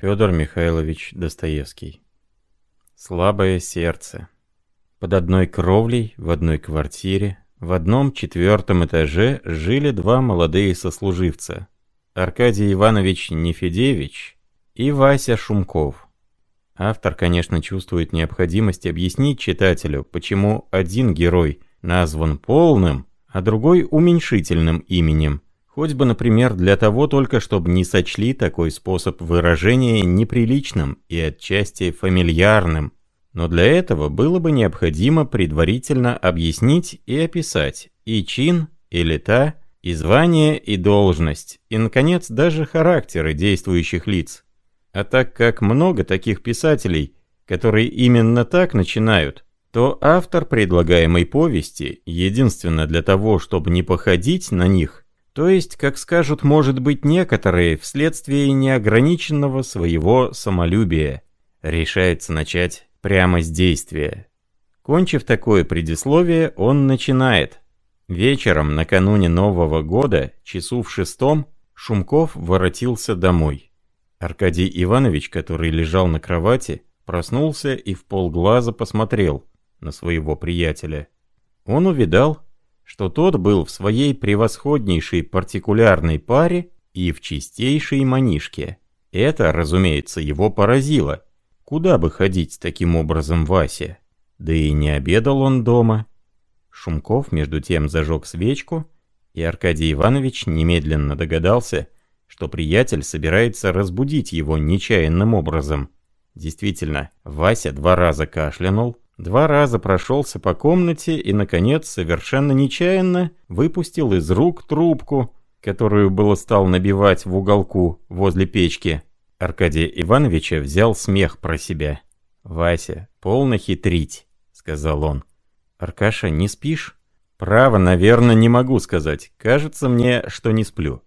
Федор Михайлович Достоевский. Слабое сердце. Под одной кровлей, в одной квартире, в одном четвертом этаже жили два молодые сослуживца. Аркадий Иванович Нефедевич и Вася Шумков. Автор, конечно, чувствует необходимость объяснить читателю, почему один герой назван полным, а другой уменьшительным именем – Хоть бы, например, для того только, чтобы не сочли такой способ выражения неприличным и отчасти фамильярным. Но для этого было бы необходимо предварительно объяснить и описать и чин, и лета, и звание, и должность, и, наконец, даже характеры действующих лиц. А так как много таких писателей, которые именно так начинают, то автор предлагаемой повести, единственно для того, чтобы не походить на них, то есть, как скажут, может быть, некоторые, вследствие неограниченного своего самолюбия, решается начать прямо с действия. Кончив такое предисловие, он начинает. Вечером, накануне Нового года, часу в шестом, Шумков воротился домой. Аркадий Иванович, который лежал на кровати, проснулся и в полглаза посмотрел на своего приятеля. Он увидал, что тот был в своей превосходнейшей партикулярной паре и в чистейшей манишке. Это, разумеется, его поразило. Куда бы ходить таким образом Вася? Да и не обедал он дома. Шумков между тем зажег свечку, и Аркадий Иванович немедленно догадался, что приятель собирается разбудить его нечаянным образом. Действительно, Вася два раза кашлянул, Два раза прошелся по комнате и, наконец, совершенно нечаянно выпустил из рук трубку, которую было стал набивать в уголку возле печки. Аркадия Ивановича взял смех про себя. «Вася, полно хитрить», — сказал он. «Аркаша, не спишь?» «Право, наверное, не могу сказать. Кажется мне, что не сплю».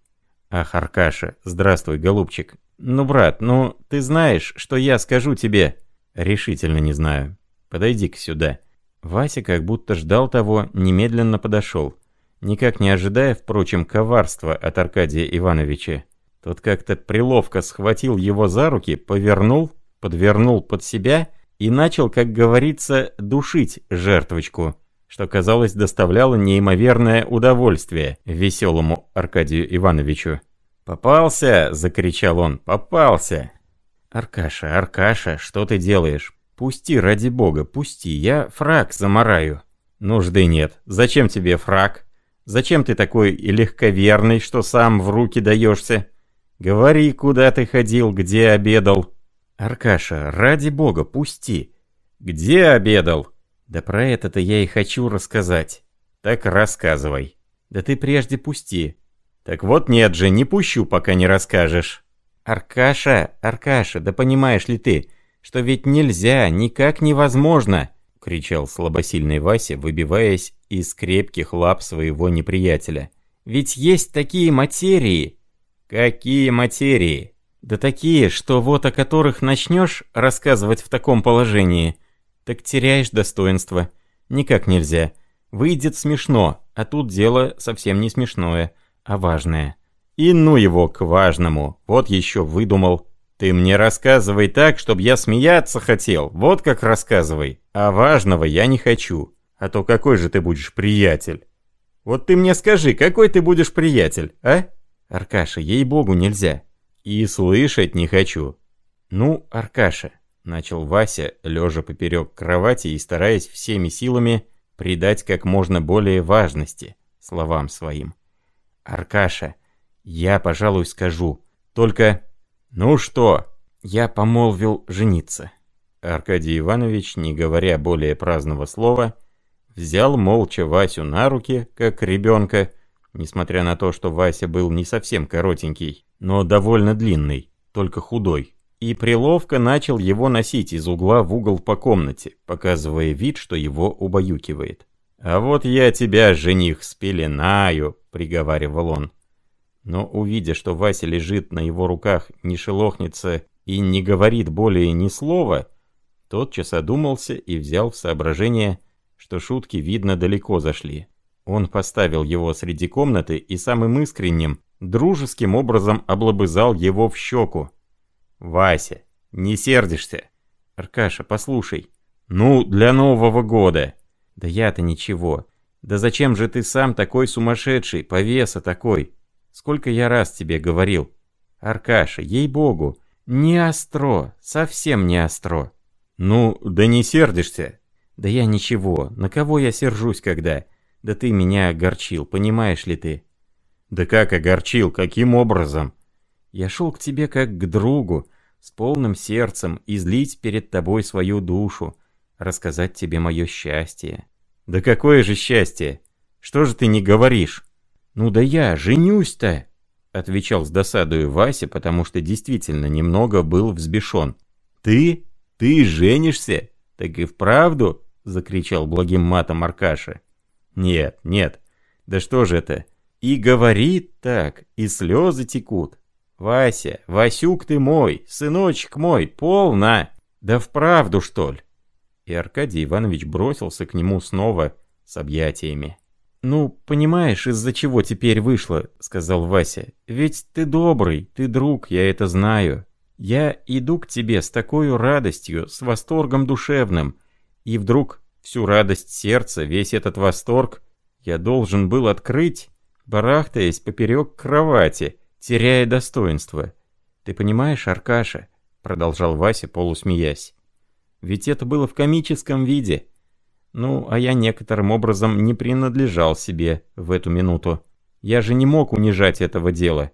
«Ах, Аркаша, здравствуй, голубчик. Ну, брат, ну, ты знаешь, что я скажу тебе?» «Решительно не знаю. Подойди-ка сюда». Вася, как будто ждал того, немедленно подошел. Никак не ожидая, впрочем, коварства от Аркадия Ивановича. Тот как-то приловко схватил его за руки, повернул, подвернул под себя и начал, как говорится, душить жертвочку, что, казалось, доставляло неимоверное удовольствие веселому Аркадию Ивановичу. «Попался!» — закричал он. «Попался!» «Аркаша, Аркаша, что ты делаешь? «Пусти, ради бога, пусти, я фраг замараю». «Нужды нет. Зачем тебе фраг? Зачем ты такой легковерный, что сам в руки даешься? Говори, куда ты ходил, где обедал». «Аркаша, ради бога, пусти». «Где обедал?» «Да про это-то я и хочу рассказать». «Так рассказывай». «Да ты прежде пусти». «Так вот нет же, не пущу, пока не расскажешь». «Аркаша, Аркаша, да понимаешь ли ты, что ведь нельзя, никак невозможно!» — кричал слабосильный Вася, выбиваясь из крепких лап своего неприятеля. «Ведь есть такие материи!» «Какие материи?» «Да такие, что вот о которых начнешь рассказывать в таком положении, так теряешь достоинство. Никак нельзя. Выйдет смешно, а тут дело совсем не смешное, а важное». «И ну его к важному, вот еще выдумал!» Ты мне рассказывай так, чтобы я смеяться хотел, вот как рассказывай. А важного я не хочу. А то какой же ты будешь приятель? Вот ты мне скажи, какой ты будешь приятель, а? Аркаша, ей-богу, нельзя. И слышать не хочу. Ну, Аркаша, начал Вася, лежа поперек кровати и стараясь всеми силами придать как можно более важности словам своим. Аркаша, я, пожалуй, скажу. Только «Ну что?» Я помолвил жениться. Аркадий Иванович, не говоря более праздного слова, взял молча Васю на руки, как ребенка, несмотря на то, что Вася был не совсем коротенький, но довольно длинный, только худой, и приловко начал его носить из угла в угол по комнате, показывая вид, что его убаюкивает. «А вот я тебя, жених, спеленаю», — приговаривал он но увидя, что Вася лежит на его руках, не шелохнется и не говорит более ни слова, тотчас одумался и взял в соображение, что шутки, видно, далеко зашли. Он поставил его среди комнаты и самым искренним, дружеским образом облобызал его в щеку. Вася, не сердишься? Аркаша, послушай. Ну, для Нового года. Да я-то ничего. Да зачем же ты сам такой сумасшедший, повеса такой? Сколько я раз тебе говорил. Аркаша, ей-богу, не остро, совсем не остро. Ну, да не сердишься. Да я ничего, на кого я сержусь когда? Да ты меня огорчил, понимаешь ли ты? Да как огорчил, каким образом? Я шел к тебе как к другу, с полным сердцем, излить перед тобой свою душу, рассказать тебе мое счастье. Да какое же счастье? Что же ты не говоришь? Ну да я женюсь-то, отвечал с досадою Вася, потому что действительно немного был взбешен. Ты? Ты женишься? Так и вправду? Закричал благим матом Аркаша. Нет, нет, да что же это? И говорит так, и слезы текут. Вася, Васюк ты мой, сыночек мой, полна. Да вправду что ли? И Аркадий Иванович бросился к нему снова с объятиями. «Ну, понимаешь, из-за чего теперь вышло», — сказал Вася. «Ведь ты добрый, ты друг, я это знаю. Я иду к тебе с такой радостью, с восторгом душевным, и вдруг всю радость сердца, весь этот восторг я должен был открыть, барахтаясь поперек кровати, теряя достоинство. Ты понимаешь, Аркаша?» — продолжал Вася, полусмеясь. «Ведь это было в комическом виде». Ну, а я некоторым образом не принадлежал себе в эту минуту. Я же не мог унижать этого дела.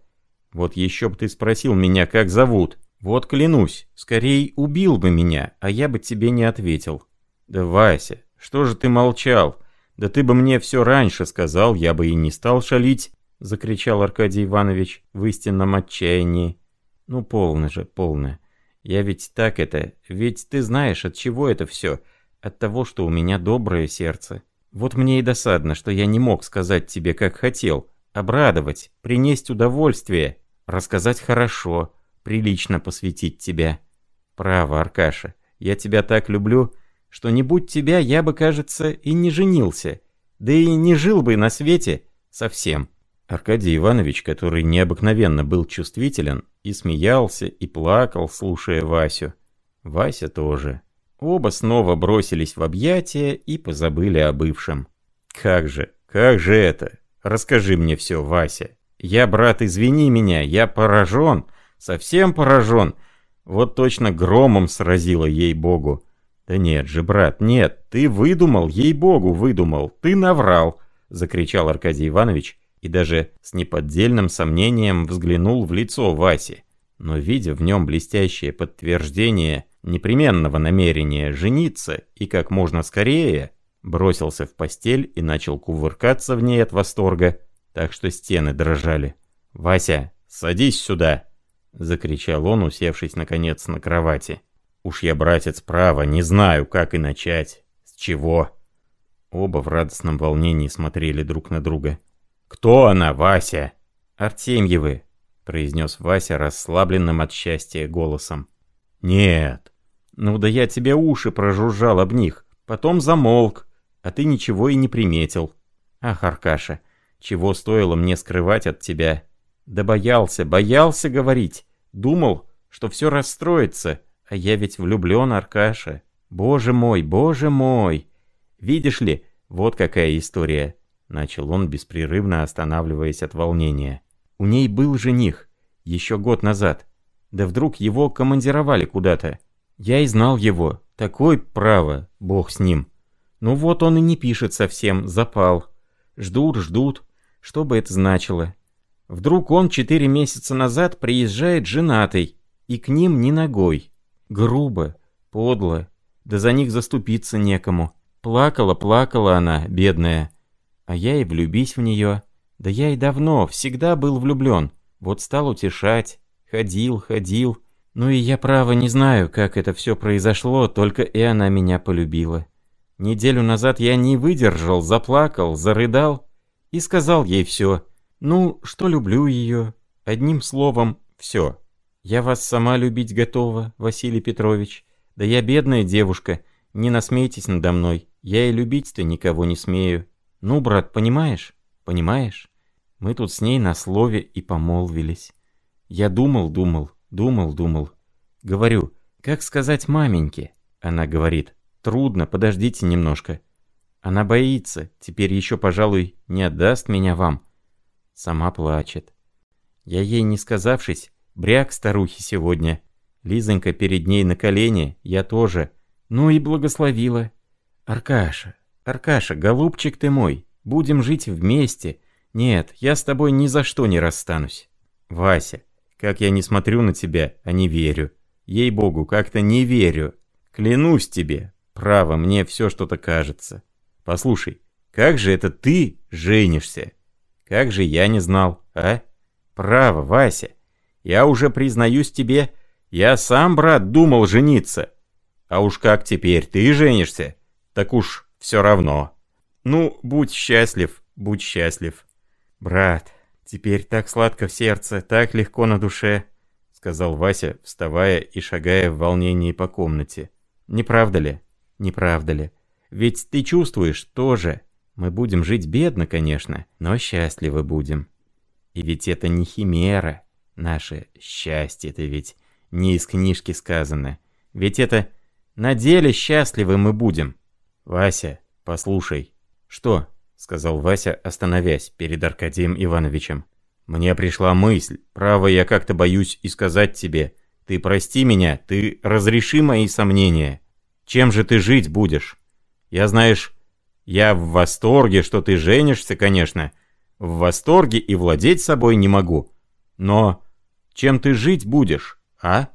Вот еще бы ты спросил меня, как зовут. Вот клянусь, скорее убил бы меня, а я бы тебе не ответил. Да, Вася, что же ты молчал? Да ты бы мне все раньше сказал, я бы и не стал шалить, закричал Аркадий Иванович в истинном отчаянии. Ну, полно же, полно. Я ведь так это, ведь ты знаешь, от чего это все. От того, что у меня доброе сердце. Вот мне и досадно, что я не мог сказать тебе, как хотел. Обрадовать, принести удовольствие, рассказать хорошо, прилично посвятить тебя. Право, Аркаша, я тебя так люблю, что не будь тебя, я бы, кажется, и не женился. Да и не жил бы на свете совсем. Аркадий Иванович, который необыкновенно был чувствителен, и смеялся, и плакал, слушая Васю. Вася тоже. Оба снова бросились в объятия и позабыли о бывшем. «Как же, как же это? Расскажи мне все, Вася. Я, брат, извини меня, я поражен, совсем поражен. Вот точно громом сразило ей-богу. Да нет же, брат, нет, ты выдумал, ей-богу, выдумал, ты наврал!» Закричал Аркадий Иванович и даже с неподдельным сомнением взглянул в лицо Васи. Но видя в нем блестящее подтверждение непременного намерения жениться и как можно скорее, бросился в постель и начал кувыркаться в ней от восторга, так что стены дрожали. «Вася, садись сюда!» — закричал он, усевшись наконец на кровати. «Уж я, братец, право, не знаю, как и начать. С чего?» Оба в радостном волнении смотрели друг на друга. «Кто она, Вася?» «Артемьевы», — произнес Вася расслабленным от счастья голосом. «Нет». «Ну да я тебе уши прожужжал об них, потом замолк, а ты ничего и не приметил. Ах, Аркаша, чего стоило мне скрывать от тебя? Да боялся, боялся говорить. Думал, что все расстроится, а я ведь влюблен, Аркаша. Боже мой, боже мой! Видишь ли, вот какая история». Начал он, беспрерывно останавливаясь от волнения. У ней был жених, еще год назад. Да вдруг его командировали куда-то. Я и знал его. Такой право, бог с ним. Ну вот он и не пишет совсем, запал. Ждут, ждут. Что бы это значило? Вдруг он четыре месяца назад приезжает женатый, и к ним ни ногой. Грубо, подло, да за них заступиться некому. Плакала, плакала она, бедная. А я и влюбись в нее. Да я и давно, всегда был влюблен. Вот стал утешать, Ходил, ходил. Ну и я, право, не знаю, как это все произошло, только и она меня полюбила. Неделю назад я не выдержал, заплакал, зарыдал и сказал ей все. Ну, что люблю ее. Одним словом, все. Я вас сама любить готова, Василий Петрович. Да я бедная девушка, не насмейтесь надо мной. Я и любить-то никого не смею. Ну, брат, понимаешь? Понимаешь? Мы тут с ней на слове и помолвились. Я думал, думал, думал, думал. Говорю, как сказать маменьке? Она говорит, трудно, подождите немножко. Она боится, теперь еще, пожалуй, не отдаст меня вам. Сама плачет. Я ей не сказавшись, бряк старухи сегодня. Лизонька перед ней на колени, я тоже. Ну и благословила. Аркаша, Аркаша, голубчик ты мой, будем жить вместе. Нет, я с тобой ни за что не расстанусь. Вася, как я не смотрю на тебя, а не верю. Ей-богу, как-то не верю. Клянусь тебе, право, мне все что-то кажется. Послушай, как же это ты женишься? Как же я не знал, а? Право, Вася. Я уже признаюсь тебе, я сам, брат, думал жениться. А уж как теперь ты женишься, так уж все равно. Ну, будь счастлив, будь счастлив. Брат, теперь так сладко в сердце, так легко на душе, сказал Вася, вставая и шагая в волнении по комнате. Не правда ли? Не правда ли? Ведь ты чувствуешь тоже. Мы будем жить бедно, конечно, но счастливы будем. И ведь это не химера. Наше счастье это ведь не из книжки сказано. Ведь это на деле счастливы мы будем. Вася, послушай. Что? Сказал Вася, остановясь перед Аркадием Ивановичем. Мне пришла мысль. Право, я как-то боюсь и сказать тебе. Ты прости меня, ты разреши мои сомнения. Чем же ты жить будешь? Я, знаешь, я в восторге, что ты женишься, конечно. В восторге и владеть собой не могу. Но чем ты жить будешь, а?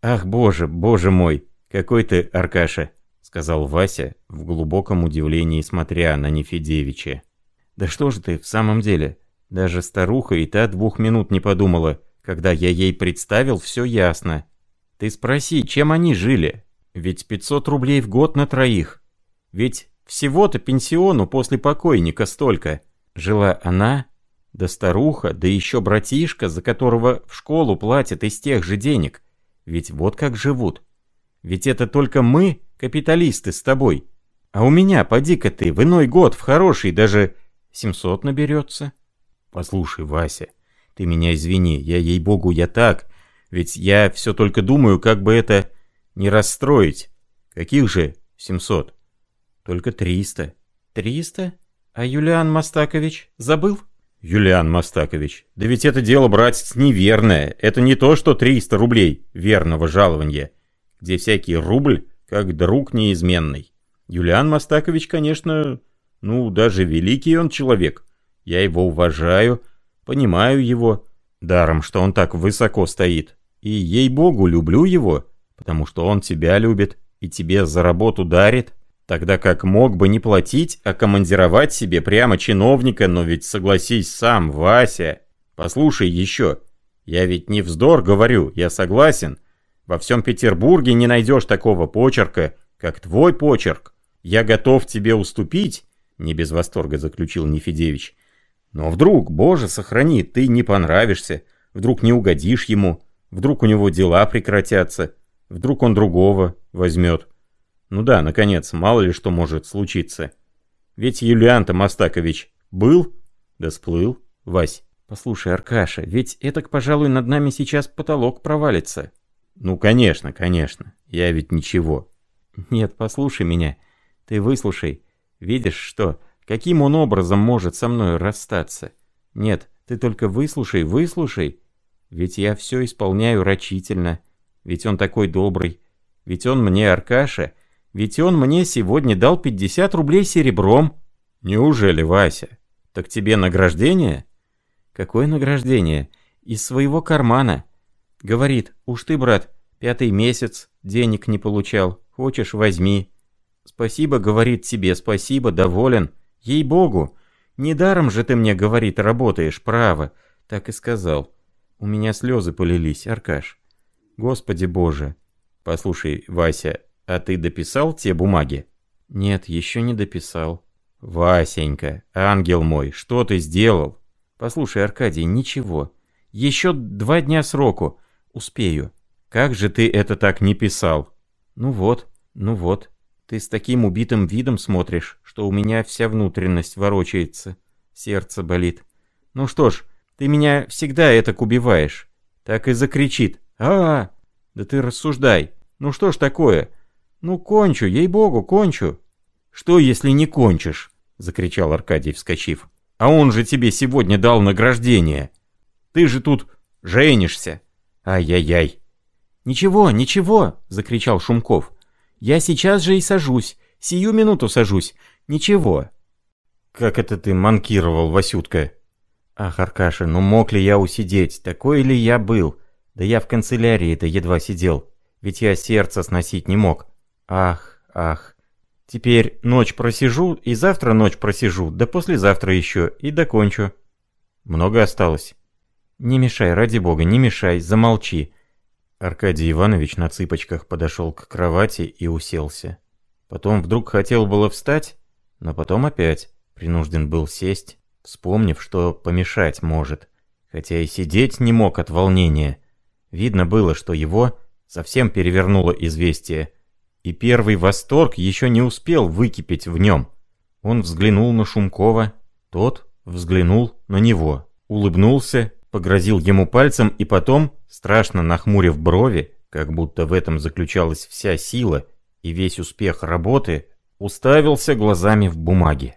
Ах, боже, боже мой, какой ты, Аркаша, сказал Вася в глубоком удивлении, смотря на Нефедевича. Да что же ты в самом деле? Даже старуха и та двух минут не подумала, когда я ей представил, все ясно. Ты спроси, чем они жили? Ведь 500 рублей в год на троих. Ведь всего-то пенсиону после покойника столько. Жила она, да старуха, да еще братишка, за которого в школу платят из тех же денег. Ведь вот как живут. Ведь это только мы, капиталисты, с тобой. А у меня, поди-ка ты, в иной год, в хороший, даже 700 наберется. Послушай, Вася, ты меня извини, я ей-богу, я так. Ведь я все только думаю, как бы это не расстроить. Каких же 700? Только триста. Триста? А Юлиан Мастакович забыл? Юлиан Мастакович, да ведь это дело, братец, неверное. Это не то, что триста рублей верного жалования, где всякий рубль как друг неизменный. Юлиан Мастакович, конечно, ну, даже великий он человек. Я его уважаю, понимаю его, даром, что он так высоко стоит. И, ей-богу, люблю его, потому что он тебя любит и тебе за работу дарит. Тогда как мог бы не платить, а командировать себе прямо чиновника, но ведь согласись сам, Вася. Послушай еще, я ведь не вздор говорю, я согласен. Во всем Петербурге не найдешь такого почерка, как твой почерк. Я готов тебе уступить, не без восторга заключил Нефедевич. Но вдруг, боже, сохрани, ты не понравишься, вдруг не угодишь ему, вдруг у него дела прекратятся, вдруг он другого возьмет. Ну да, наконец, мало ли что может случиться. Ведь Юлиан-то Мастакович был, да сплыл, Вась. Послушай, Аркаша, ведь это, пожалуй, над нами сейчас потолок провалится. Ну, конечно, конечно, я ведь ничего. Нет, послушай меня, ты выслушай. Видишь, что, каким он образом может со мной расстаться? Нет, ты только выслушай, выслушай. Ведь я все исполняю рачительно. Ведь он такой добрый. Ведь он мне, Аркаша, ведь он мне сегодня дал 50 рублей серебром. Неужели, Вася? Так тебе награждение? Какое награждение? Из своего кармана. Говорит, уж ты, брат, пятый месяц, денег не получал. Хочешь, возьми. Спасибо, говорит тебе, спасибо, доволен. Ей-богу, недаром же ты мне, говорит, работаешь, право. Так и сказал. У меня слезы полились, Аркаш. Господи боже. Послушай, Вася, «А ты дописал те бумаги?» «Нет, еще не дописал». «Васенька, ангел мой, что ты сделал?» «Послушай, Аркадий, ничего. Еще два дня сроку. Успею». «Как же ты это так не писал?» «Ну вот, ну вот. Ты с таким убитым видом смотришь, что у меня вся внутренность ворочается. Сердце болит. Ну что ж, ты меня всегда это убиваешь. Так и закричит. а, -а, -а Да ты рассуждай. Ну что ж такое? Ну кончу, ей-богу, кончу. Что, если не кончишь? Закричал Аркадий, вскочив. А он же тебе сегодня дал награждение. Ты же тут женишься. Ай-яй-яй. «Ничего, ничего!» — закричал Шумков. «Я сейчас же и сажусь. Сию минуту сажусь. Ничего». «Как это ты манкировал, Васютка?» «Ах, Аркаша, ну мог ли я усидеть? Такой ли я был? Да я в канцелярии-то едва сидел. Ведь я сердце сносить не мог. Ах, ах. Теперь ночь просижу, и завтра ночь просижу, да послезавтра еще, и докончу». «Много осталось?» «Не мешай, ради бога, не мешай, замолчи. Аркадий Иванович на цыпочках подошел к кровати и уселся. Потом вдруг хотел было встать, но потом опять принужден был сесть, вспомнив, что помешать может, хотя и сидеть не мог от волнения. Видно было, что его совсем перевернуло известие, и первый восторг еще не успел выкипеть в нем. Он взглянул на Шумкова, тот взглянул на него, улыбнулся погрозил ему пальцем и потом, страшно нахмурив брови, как будто в этом заключалась вся сила и весь успех работы, уставился глазами в бумаге.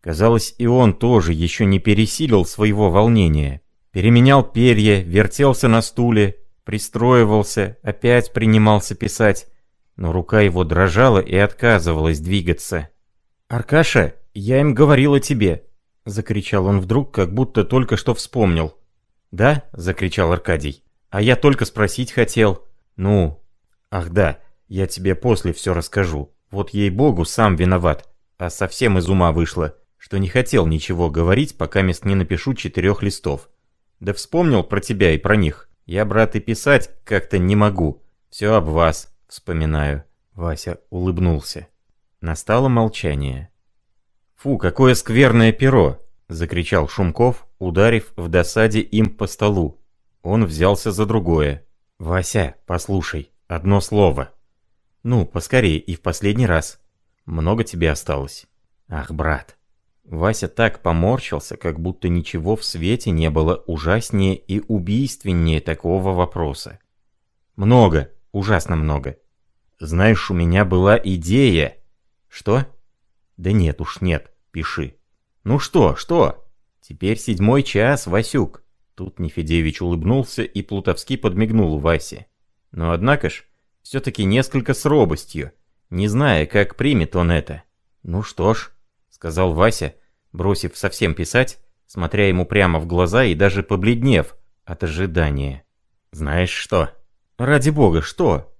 Казалось, и он тоже еще не пересилил своего волнения. Переменял перья, вертелся на стуле, пристроивался, опять принимался писать, но рука его дрожала и отказывалась двигаться. «Аркаша, я им говорил о тебе!» — закричал он вдруг, как будто только что вспомнил. «Да?» — закричал Аркадий. «А я только спросить хотел». «Ну?» «Ах да, я тебе после все расскажу. Вот ей-богу, сам виноват. А совсем из ума вышло, что не хотел ничего говорить, пока мест не напишу четырех листов. Да вспомнил про тебя и про них. Я, брат, и писать как-то не могу. Все об вас вспоминаю». Вася улыбнулся. Настало молчание. «Фу, какое скверное перо!» — закричал Шумков, ударив в досаде им по столу. Он взялся за другое. «Вася, послушай, одно слово». «Ну, поскорее и в последний раз. Много тебе осталось?» «Ах, брат». Вася так поморщился, как будто ничего в свете не было ужаснее и убийственнее такого вопроса. «Много, ужасно много. Знаешь, у меня была идея...» «Что?» «Да нет уж, нет, пиши». «Ну что, что?» «Теперь седьмой час, Васюк!» Тут Нефедевич улыбнулся и плутовски подмигнул Васе. Но однако ж, все-таки несколько с робостью, не зная, как примет он это. «Ну что ж», — сказал Вася, бросив совсем писать, смотря ему прямо в глаза и даже побледнев от ожидания. «Знаешь что?» «Ради бога, что?»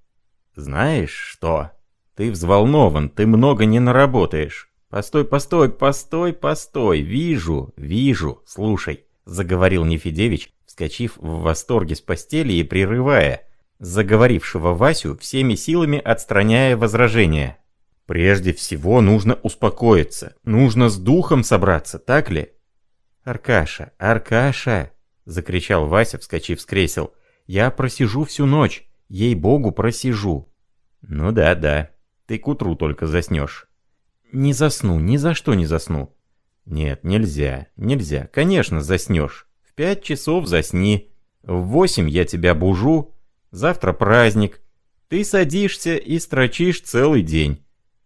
«Знаешь что?» «Ты взволнован, ты много не наработаешь. «Постой, постой, постой, постой! Вижу, вижу! Слушай!» — заговорил Нефедевич, вскочив в восторге с постели и прерывая, заговорившего Васю всеми силами отстраняя возражения. «Прежде всего нужно успокоиться, нужно с духом собраться, так ли?» «Аркаша, Аркаша!» — закричал Вася, вскочив с кресел. «Я просижу всю ночь, ей-богу, просижу!» «Ну да, да, ты к утру только заснешь». Не засну, ни за что не засну. Нет, нельзя, нельзя. Конечно, заснешь. В пять часов засни. В восемь я тебя бужу. Завтра праздник. Ты садишься и строчишь целый день.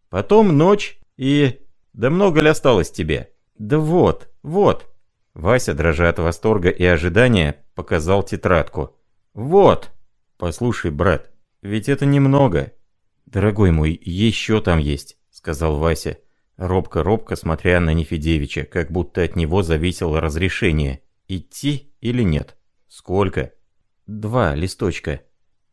Потом ночь и... Да много ли осталось тебе? Да вот, вот. Вася, дрожа от восторга и ожидания, показал тетрадку. Вот. Послушай, брат, ведь это немного. Дорогой мой, еще там есть сказал Вася, робко-робко смотря на Нефедевича, как будто от него зависело разрешение, идти или нет. «Сколько?» «Два листочка».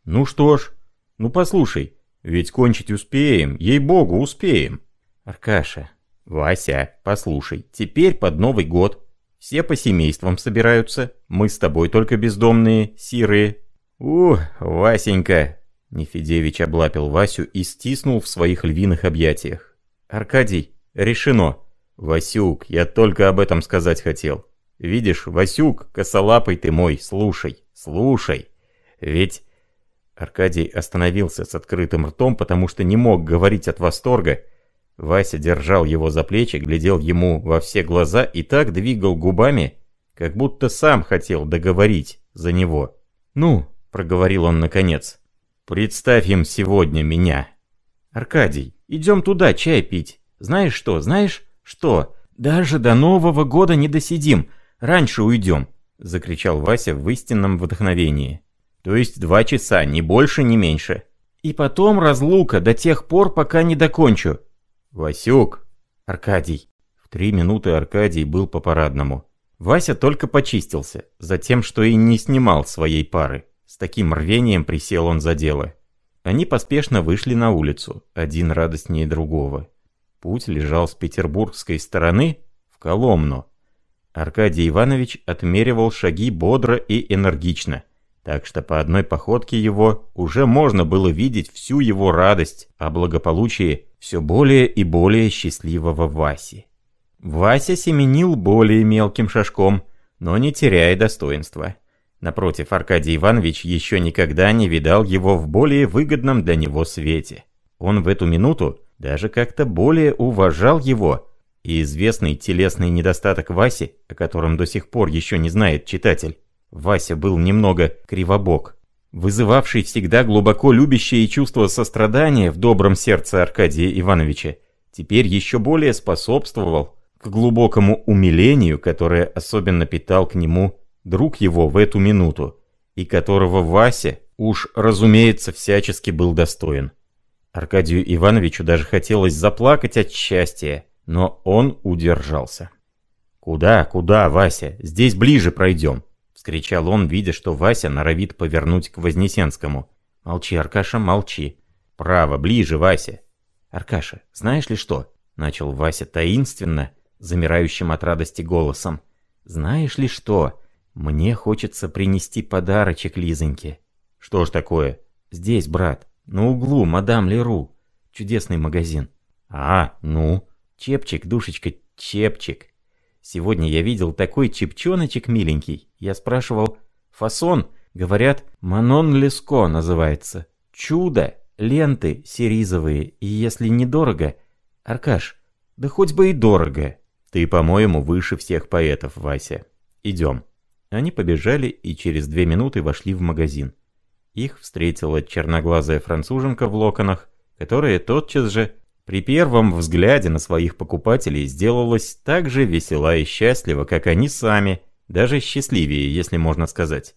«Ну что ж, ну послушай, ведь кончить успеем, ей-богу, успеем». «Аркаша». «Вася, послушай, теперь под Новый год. Все по семействам собираются, мы с тобой только бездомные, сирые». «Ух, Васенька, Нефедевич облапил Васю и стиснул в своих львиных объятиях. «Аркадий, решено!» «Васюк, я только об этом сказать хотел. Видишь, Васюк, косолапый ты мой, слушай, слушай. Ведь...» Аркадий остановился с открытым ртом, потому что не мог говорить от восторга. Вася держал его за плечи, глядел ему во все глаза и так двигал губами, как будто сам хотел договорить за него. «Ну», — проговорил он наконец, — Представь им сегодня меня. Аркадий, идем туда чай пить. Знаешь что, знаешь что? Даже до Нового года не досидим, раньше уйдем, закричал Вася в истинном вдохновении. То есть два часа, ни больше, ни меньше. И потом разлука до тех пор, пока не докончу. Васюк, Аркадий. В три минуты Аркадий был по парадному. Вася только почистился, затем, что и не снимал своей пары. С таким рвением присел он за дело. Они поспешно вышли на улицу, один радостнее другого. Путь лежал с петербургской стороны в Коломну. Аркадий Иванович отмеривал шаги бодро и энергично, так что по одной походке его уже можно было видеть всю его радость о благополучии все более и более счастливого Васи. Вася семенил более мелким шажком, но не теряя достоинства. Напротив, Аркадий Иванович еще никогда не видал его в более выгодном для него свете. Он в эту минуту даже как-то более уважал его, и известный телесный недостаток Васи, о котором до сих пор еще не знает читатель, Вася был немного кривобок, вызывавший всегда глубоко любящее чувство сострадания в добром сердце Аркадия Ивановича, теперь еще более способствовал к глубокому умилению, которое особенно питал к нему друг его в эту минуту, и которого Вася уж, разумеется, всячески был достоин. Аркадию Ивановичу даже хотелось заплакать от счастья, но он удержался. «Куда, куда, Вася? Здесь ближе пройдем!» — вскричал он, видя, что Вася норовит повернуть к Вознесенскому. «Молчи, Аркаша, молчи!» «Право, ближе, Вася!» «Аркаша, знаешь ли что?» — начал Вася таинственно, замирающим от радости голосом. «Знаешь ли что? Мне хочется принести подарочек Лизоньке». «Что ж такое?» «Здесь, брат, на углу, мадам Леру. Чудесный магазин». «А, ну?» «Чепчик, душечка, чепчик». Сегодня я видел такой чепчоночек миленький. Я спрашивал, фасон? Говорят, Манон Леско называется. Чудо, ленты сиризовые, и если недорого... Аркаш, да хоть бы и дорого. Ты, по-моему, выше всех поэтов, Вася. Идем. Они побежали и через две минуты вошли в магазин. Их встретила черноглазая француженка в локонах, которая тотчас же, при первом взгляде на своих покупателей, сделалась так же весела и счастлива, как они сами, даже счастливее, если можно сказать.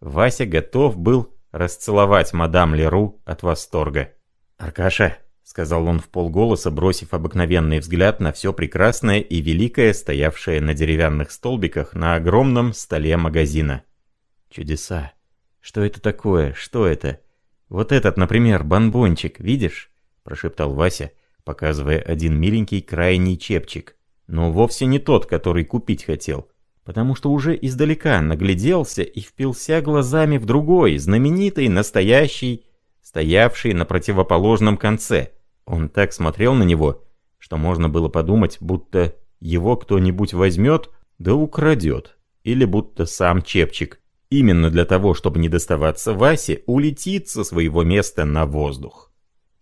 Вася готов был расцеловать мадам Леру от восторга. «Аркаша, — сказал он в полголоса, бросив обыкновенный взгляд на все прекрасное и великое, стоявшее на деревянных столбиках на огромном столе магазина. «Чудеса! Что это такое? Что это? Вот этот, например, бомбончик, видишь?» — прошептал Вася, показывая один миленький крайний чепчик. Но вовсе не тот, который купить хотел, потому что уже издалека нагляделся и впился глазами в другой, знаменитый, настоящий, стоявший на противоположном конце — он так смотрел на него, что можно было подумать, будто его кто-нибудь возьмет да украдет, или будто сам Чепчик, именно для того, чтобы не доставаться Васе, улетит со своего места на воздух.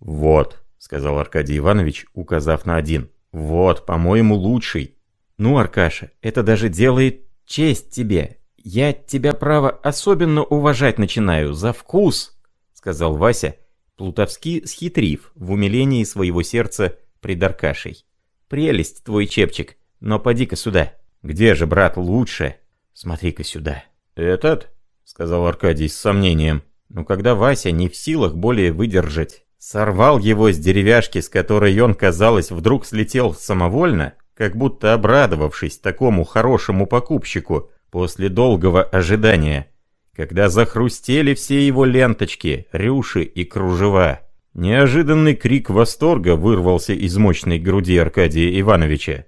«Вот», — сказал Аркадий Иванович, указав на один, — «вот, по-моему, лучший». «Ну, Аркаша, это даже делает честь тебе. Я тебя, право, особенно уважать начинаю за вкус», — сказал Вася, — Плутовски схитрив в умилении своего сердца пред Аркашей. «Прелесть твой чепчик, но поди-ка сюда». «Где же, брат, лучше?» «Смотри-ка сюда». «Этот?» — сказал Аркадий с сомнением. Но когда Вася не в силах более выдержать, сорвал его с деревяшки, с которой он, казалось, вдруг слетел самовольно, как будто обрадовавшись такому хорошему покупщику после долгого ожидания, когда захрустели все его ленточки, рюши и кружева. Неожиданный крик восторга вырвался из мощной груди Аркадия Ивановича.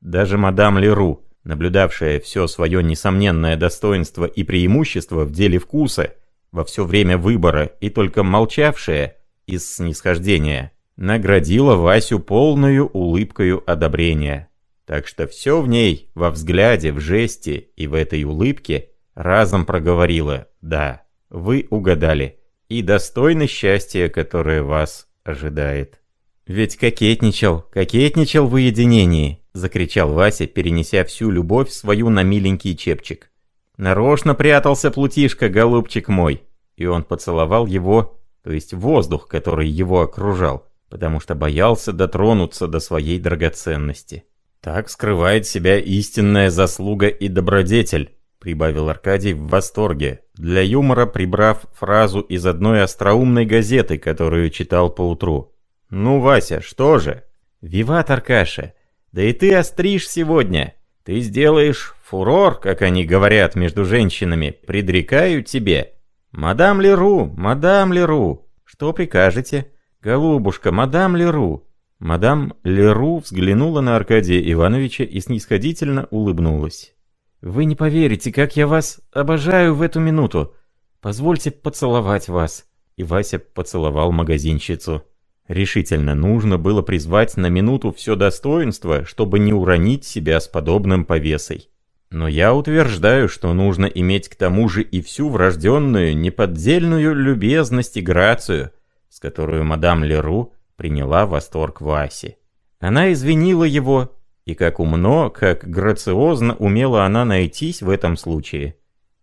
Даже мадам Леру, наблюдавшая все свое несомненное достоинство и преимущество в деле вкуса во все время выбора и только молчавшая из снисхождения, наградила Васю полную улыбкою одобрения. Так что все в ней, во взгляде, в жесте и в этой улыбке – разом проговорила «Да, вы угадали, и достойны счастья, которое вас ожидает». «Ведь кокетничал, кокетничал в уединении!» — закричал Вася, перенеся всю любовь свою на миленький чепчик. «Нарочно прятался плутишка, голубчик мой!» И он поцеловал его, то есть воздух, который его окружал, потому что боялся дотронуться до своей драгоценности. «Так скрывает себя истинная заслуга и добродетель», — прибавил Аркадий в восторге, для юмора прибрав фразу из одной остроумной газеты, которую читал поутру. «Ну, Вася, что же?» «Виват, Аркаша! Да и ты остришь сегодня! Ты сделаешь фурор, как они говорят между женщинами, предрекаю тебе!» «Мадам Леру, мадам Леру, что прикажете?» «Голубушка, мадам Леру!» Мадам Леру взглянула на Аркадия Ивановича и снисходительно улыбнулась. «Вы не поверите, как я вас обожаю в эту минуту. Позвольте поцеловать вас». И Вася поцеловал магазинщицу. Решительно нужно было призвать на минуту все достоинство, чтобы не уронить себя с подобным повесой. Но я утверждаю, что нужно иметь к тому же и всю врожденную, неподдельную любезность и грацию, с которой мадам Леру приняла восторг Васи. Она извинила его, и как умно, как грациозно умела она найтись в этом случае.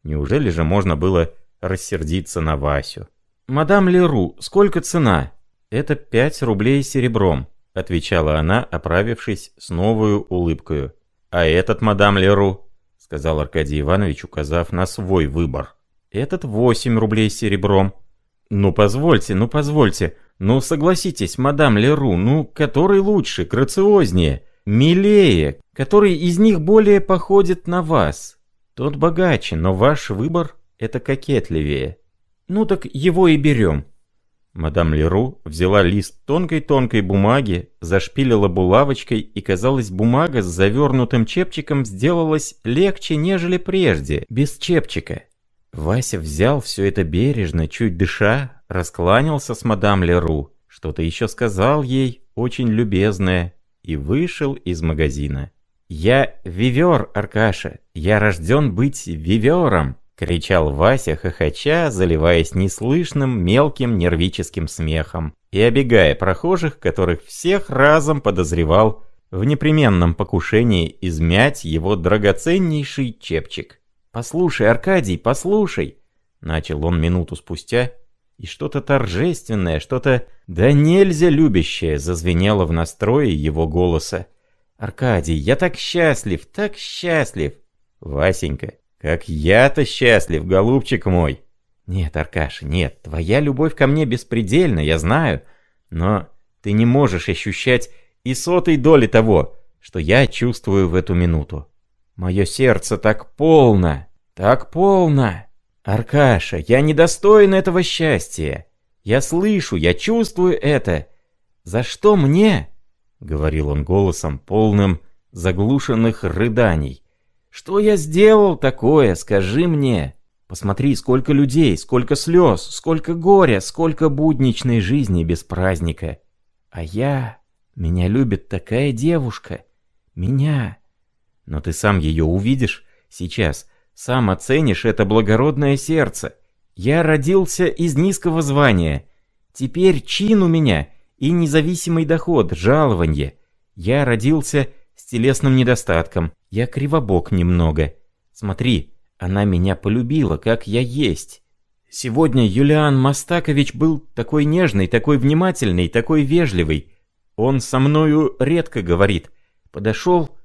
Неужели же можно было рассердиться на Васю? «Мадам Леру, сколько цена?» «Это пять рублей серебром», — отвечала она, оправившись с новую улыбкою. «А этот, мадам Леру?» — сказал Аркадий Иванович, указав на свой выбор. «Этот восемь рублей серебром». «Ну, позвольте, ну, позвольте. Ну, согласитесь, мадам Леру, ну, который лучше, грациознее?» Милее, который из них более походит на вас. Тот богаче, но ваш выбор — это кокетливее. Ну так его и берем». Мадам Леру взяла лист тонкой-тонкой бумаги, зашпилила булавочкой, и, казалось, бумага с завернутым чепчиком сделалась легче, нежели прежде, без чепчика. Вася взял все это бережно, чуть дыша, раскланялся с мадам Леру, что-то еще сказал ей, очень любезное, и вышел из магазина. «Я вивер, Аркаша, я рожден быть вивером!» — кричал Вася, хохоча, заливаясь неслышным, мелким нервическим смехом и обегая прохожих, которых всех разом подозревал в непременном покушении измять его драгоценнейший чепчик. «Послушай, Аркадий, послушай!» — начал он минуту спустя, и что-то торжественное, что-то да нельзя любящее зазвенело в настрое его голоса. «Аркадий, я так счастлив, так счастлив!» «Васенька, как я-то счастлив, голубчик мой!» «Нет, Аркаша, нет, твоя любовь ко мне беспредельна, я знаю, но ты не можешь ощущать и сотой доли того, что я чувствую в эту минуту. Мое сердце так полно, так полно!» «Аркаша, я недостоин этого счастья. Я слышу, я чувствую это. За что мне?» — говорил он голосом, полным заглушенных рыданий. «Что я сделал такое, скажи мне? Посмотри, сколько людей, сколько слез, сколько горя, сколько будничной жизни без праздника. А я... Меня любит такая девушка. Меня. Но ты сам ее увидишь сейчас, сам оценишь это благородное сердце. Я родился из низкого звания. Теперь чин у меня и независимый доход, жалование. Я родился с телесным недостатком. Я кривобок немного. Смотри, она меня полюбила, как я есть. Сегодня Юлиан Мастакович был такой нежный, такой внимательный, такой вежливый. Он со мною редко говорит. Подошел.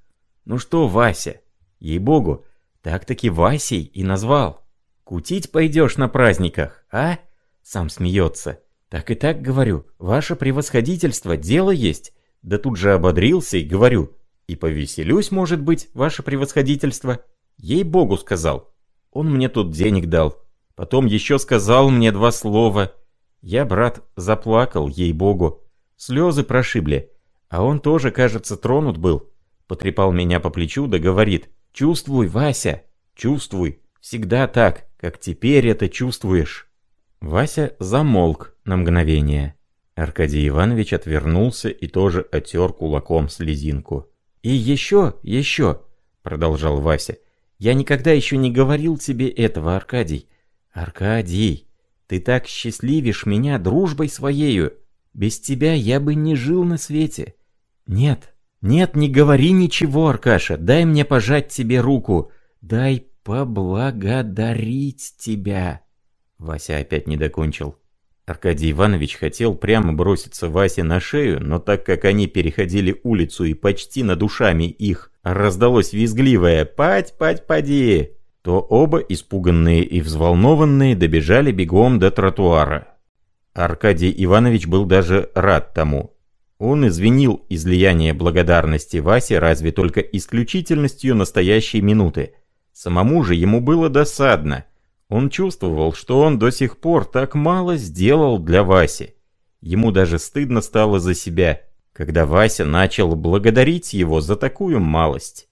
Ну что, Вася? Ей-богу, так-таки Васей и назвал. Кутить пойдешь на праздниках, а? Сам смеется. Так и так говорю, ваше превосходительство, дело есть. Да тут же ободрился и говорю. И повеселюсь, может быть, ваше превосходительство. Ей-богу сказал. Он мне тут денег дал. Потом еще сказал мне два слова. Я, брат, заплакал, ей-богу. Слезы прошибли. А он тоже, кажется, тронут был. Потрепал меня по плечу да говорит. Чувствуй, Вася, чувствуй. Всегда так, как теперь это чувствуешь. Вася замолк на мгновение. Аркадий Иванович отвернулся и тоже отер кулаком слезинку. «И еще, еще», — продолжал Вася, — «я никогда еще не говорил тебе этого, Аркадий. Аркадий, ты так счастливишь меня дружбой своею. Без тебя я бы не жил на свете. Нет, «Нет, не говори ничего, Аркаша, дай мне пожать тебе руку, дай поблагодарить тебя». Вася опять не докончил. Аркадий Иванович хотел прямо броситься Васе на шею, но так как они переходили улицу и почти над ушами их раздалось визгливое «Пать, пать, поди!», то оба, испуганные и взволнованные, добежали бегом до тротуара. Аркадий Иванович был даже рад тому. Он извинил излияние благодарности Васе разве только исключительностью настоящей минуты. Самому же ему было досадно. Он чувствовал, что он до сих пор так мало сделал для Васи. Ему даже стыдно стало за себя, когда Вася начал благодарить его за такую малость.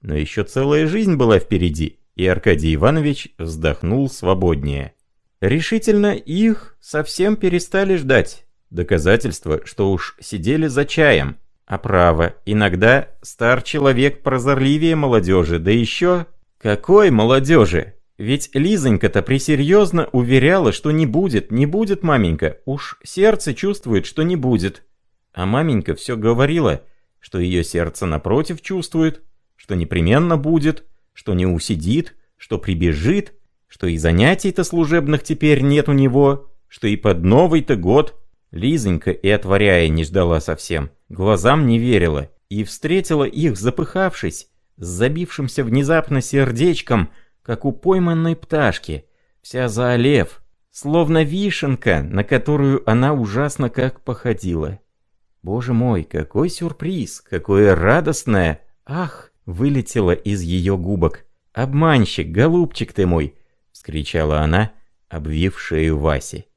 Но еще целая жизнь была впереди, и Аркадий Иванович вздохнул свободнее. Решительно их совсем перестали ждать. Доказательство, что уж сидели за чаем. А право, иногда стар человек прозорливее молодежи, да еще... Какой молодежи? Ведь Лизонька-то присерьезно уверяла, что не будет, не будет, маменька. Уж сердце чувствует, что не будет. А маменька все говорила, что ее сердце напротив чувствует, что непременно будет, что не усидит, что прибежит, что и занятий-то служебных теперь нет у него, что и под Новый-то год Лизонька и отворяя не ждала совсем, глазам не верила, и встретила их, запыхавшись, с забившимся внезапно сердечком, как у пойманной пташки, вся за олев, словно вишенка, на которую она ужасно как походила. Боже мой, какой сюрприз, какое радостное, ах, вылетело из ее губок. «Обманщик, голубчик ты мой!» — вскричала она, обвив шею Васи.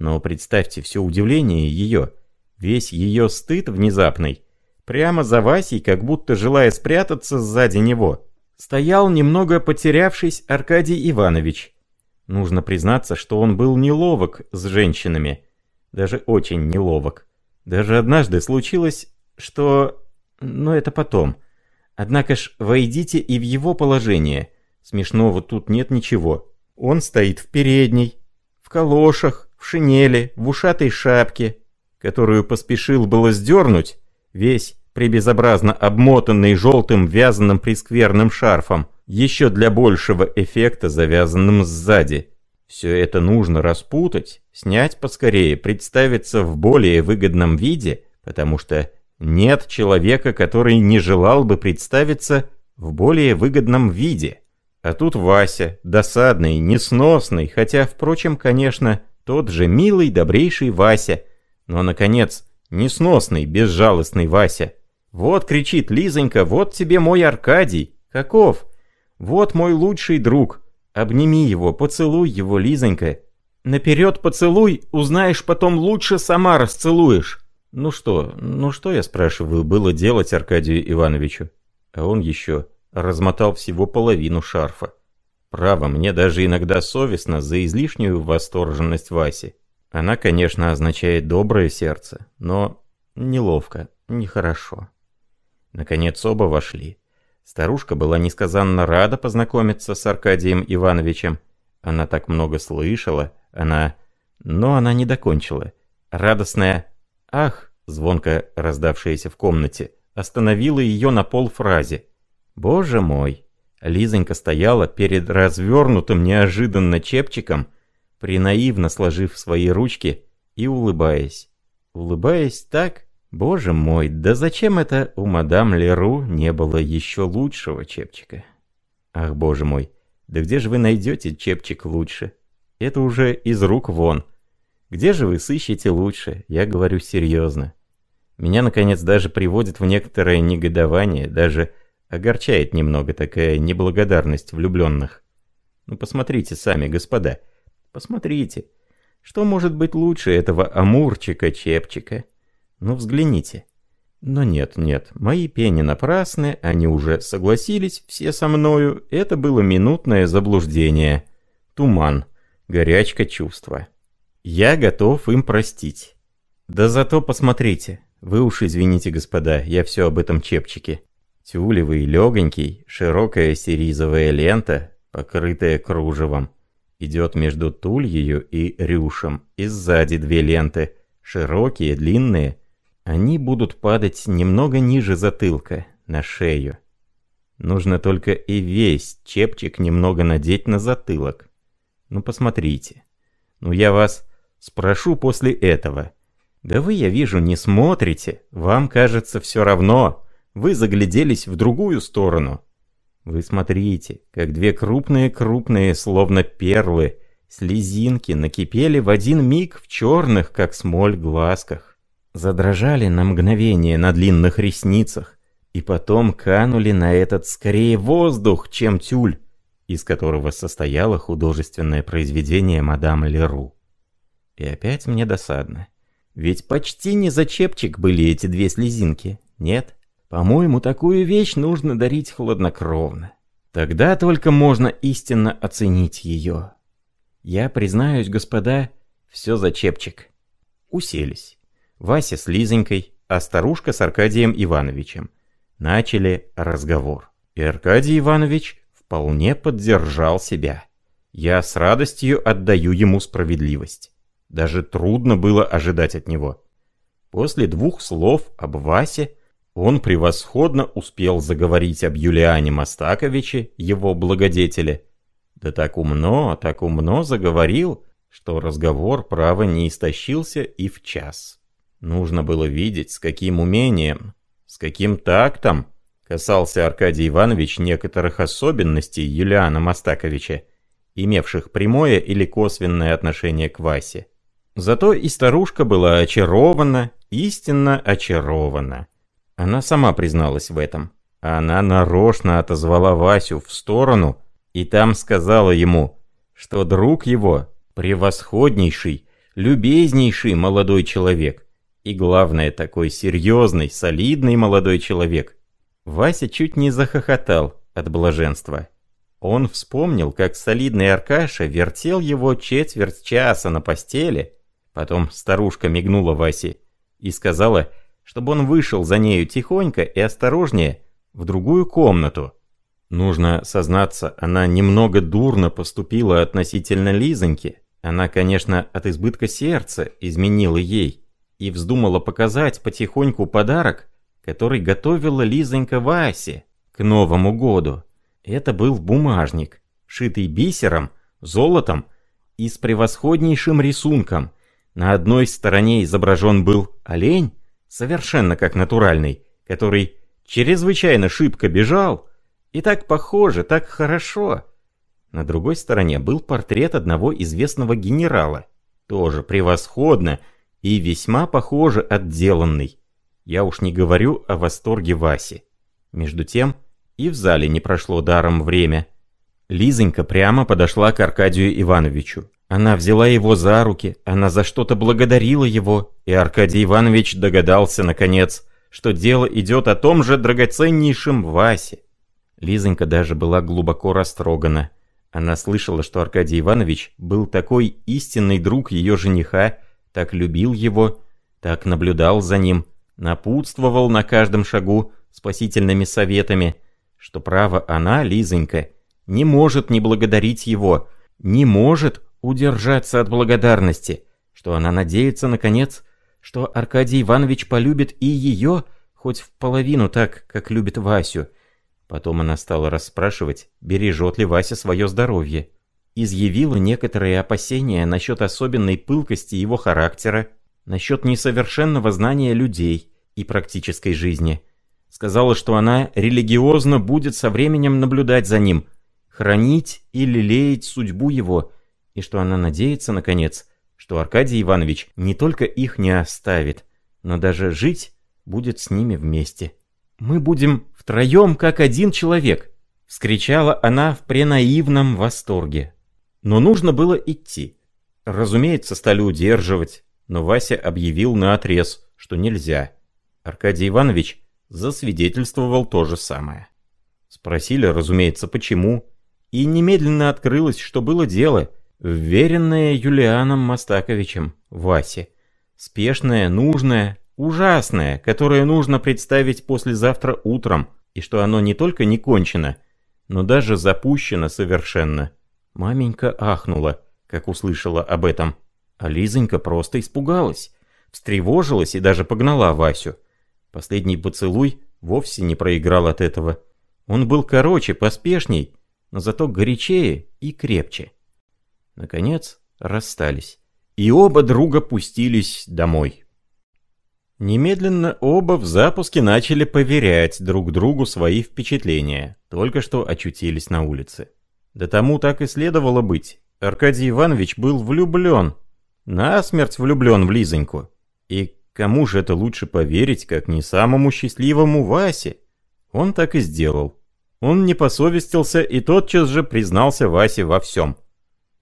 Но представьте все удивление ее, весь ее стыд внезапный, прямо за Васей, как будто желая спрятаться сзади него. Стоял немного потерявшись Аркадий Иванович. Нужно признаться, что он был неловок с женщинами, даже очень неловок. Даже однажды случилось, что... Но это потом. Однако ж, войдите и в его положение. Смешного тут нет ничего. Он стоит в передней, в калошах, в шинели, в ушатой шапке, которую поспешил было сдернуть, весь прибезобразно обмотанный желтым вязаным прискверным шарфом, еще для большего эффекта завязанным сзади. Все это нужно распутать, снять поскорее, представиться в более выгодном виде, потому что нет человека, который не желал бы представиться в более выгодном виде. А тут Вася, досадный, несносный, хотя, впрочем, конечно, тот же милый, добрейший Вася. Но, наконец, несносный, безжалостный Вася. Вот кричит Лизонька, вот тебе мой Аркадий. Каков? Вот мой лучший друг. Обними его, поцелуй его, Лизонька. Наперед поцелуй, узнаешь потом лучше сама расцелуешь. Ну что, ну что, я спрашиваю, было делать Аркадию Ивановичу? А он еще размотал всего половину шарфа. Право, мне даже иногда совестно за излишнюю восторженность Васи. Она, конечно, означает доброе сердце, но неловко, нехорошо. Наконец оба вошли. Старушка была несказанно рада познакомиться с Аркадием Ивановичем. Она так много слышала, она... Но она не докончила. Радостная «Ах!» звонко раздавшаяся в комнате, остановила ее на полфразе. «Боже мой!» Лизонька стояла перед развернутым неожиданно чепчиком, принаивно сложив свои ручки и улыбаясь. Улыбаясь так, боже мой, да зачем это у мадам Леру не было еще лучшего чепчика? Ах, боже мой, да где же вы найдете чепчик лучше? Это уже из рук вон. Где же вы сыщете лучше? Я говорю серьезно. Меня, наконец, даже приводит в некоторое негодование, даже огорчает немного такая неблагодарность влюбленных. Ну посмотрите сами, господа, посмотрите. Что может быть лучше этого амурчика-чепчика? Ну взгляните. Но нет, нет, мои пени напрасны, они уже согласились все со мною, это было минутное заблуждение. Туман, горячка чувства. Я готов им простить. Да зато посмотрите. Вы уж извините, господа, я все об этом чепчике. Тюлевый, легонький, широкая сиризовая лента, покрытая кружевом. Идет между тульею и рюшем, и сзади две ленты, широкие, длинные. Они будут падать немного ниже затылка, на шею. Нужно только и весь чепчик немного надеть на затылок. Ну посмотрите. Ну я вас Спрошу после этого. Да вы, я вижу, не смотрите. Вам кажется все равно. Вы загляделись в другую сторону. Вы смотрите, как две крупные-крупные, словно перлы, слезинки накипели в один миг в черных, как смоль, глазках. Задрожали на мгновение на длинных ресницах, и потом канули на этот скорее воздух, чем тюль, из которого состояло художественное произведение мадам Леру. И опять мне досадно. Ведь почти не за чепчик были эти две слезинки, нет? По-моему, такую вещь нужно дарить хладнокровно. Тогда только можно истинно оценить ее. Я признаюсь, господа, все за чепчик. Уселись. Вася с Лизонькой, а старушка с Аркадием Ивановичем. Начали разговор. И Аркадий Иванович вполне поддержал себя. Я с радостью отдаю ему справедливость. Даже трудно было ожидать от него. После двух слов об Васе он превосходно успел заговорить об Юлиане Мастаковиче, его благодетеле. Да так умно, так умно заговорил, что разговор, право, не истощился и в час. Нужно было видеть, с каким умением, с каким тактом касался Аркадий Иванович некоторых особенностей Юлиана Мастаковича, имевших прямое или косвенное отношение к Васе. Зато и старушка была очарована, истинно очарована. Она сама призналась в этом. Она нарочно отозвала Васю в сторону и там сказала ему, что друг его превосходнейший, любезнейший молодой человек, и главное, такой серьезный, солидный молодой человек, Вася чуть не захохотал от блаженства. Он вспомнил, как солидный Аркаша вертел его четверть часа на постели. Потом старушка мигнула Васе и сказала, чтобы он вышел за нею тихонько и осторожнее в другую комнату. Нужно сознаться, она немного дурно поступила относительно Лизоньки. Она, конечно, от избытка сердца изменила ей и вздумала показать потихоньку подарок, который готовила Лизонька Васе к Новому году. Это был бумажник, шитый бисером, золотом и с превосходнейшим рисунком. На одной стороне изображен был олень, совершенно как натуральный, который чрезвычайно шибко бежал, и так похоже, так хорошо. На другой стороне был портрет одного известного генерала, тоже превосходно и весьма похоже отделанный. Я уж не говорю о восторге Васи. Между тем, и в зале не прошло даром время. Лизонька прямо подошла к Аркадию Ивановичу. Она взяла его за руки, она за что-то благодарила его, и Аркадий Иванович догадался, наконец, что дело идет о том же драгоценнейшем Васе. Лизонька даже была глубоко растрогана. Она слышала, что Аркадий Иванович был такой истинный друг ее жениха, так любил его, так наблюдал за ним, напутствовал на каждом шагу спасительными советами, что право она, Лизонька, не может не благодарить его, не может удержаться от благодарности, что она надеется, наконец, что Аркадий Иванович полюбит и ее, хоть в половину так, как любит Васю. Потом она стала расспрашивать, бережет ли Вася свое здоровье. Изъявила некоторые опасения насчет особенной пылкости его характера, насчет несовершенного знания людей, и практической жизни. Сказала, что она религиозно будет со временем наблюдать за ним, хранить и лелеять судьбу его, и что она надеется, наконец, что Аркадий Иванович не только их не оставит, но даже жить будет с ними вместе. «Мы будем втроем, как один человек!» — вскричала она в пренаивном восторге. Но нужно было идти. Разумеется, стали удерживать, но Вася объявил на отрез, что нельзя. Аркадий Иванович засвидетельствовал то же самое. Спросили, разумеется, почему, и немедленно открылось, что было дело, вверенное Юлианом Мастаковичем, Васе. Спешное, нужное, ужасное, которое нужно представить послезавтра утром, и что оно не только не кончено, но даже запущено совершенно. Маменька ахнула, как услышала об этом, а Лизонька просто испугалась, встревожилась и даже погнала Васю. Последний поцелуй вовсе не проиграл от этого. Он был короче, поспешней, но зато горячее и крепче. Наконец расстались. и оба друга пустились домой. Немедленно оба в запуске начали поверять друг другу свои впечатления, только что очутились на улице. Да тому так и следовало быть. Аркадий Иванович был влюблен, насмерть влюблен в Лизоньку. И кому же это лучше поверить, как не самому счастливому Васе? Он так и сделал. Он не посовестился и тотчас же признался Васе во всем.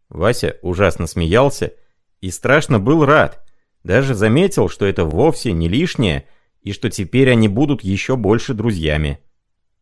Вася ужасно смеялся и страшно был рад, даже заметил, что это вовсе не лишнее, и что теперь они будут еще больше друзьями.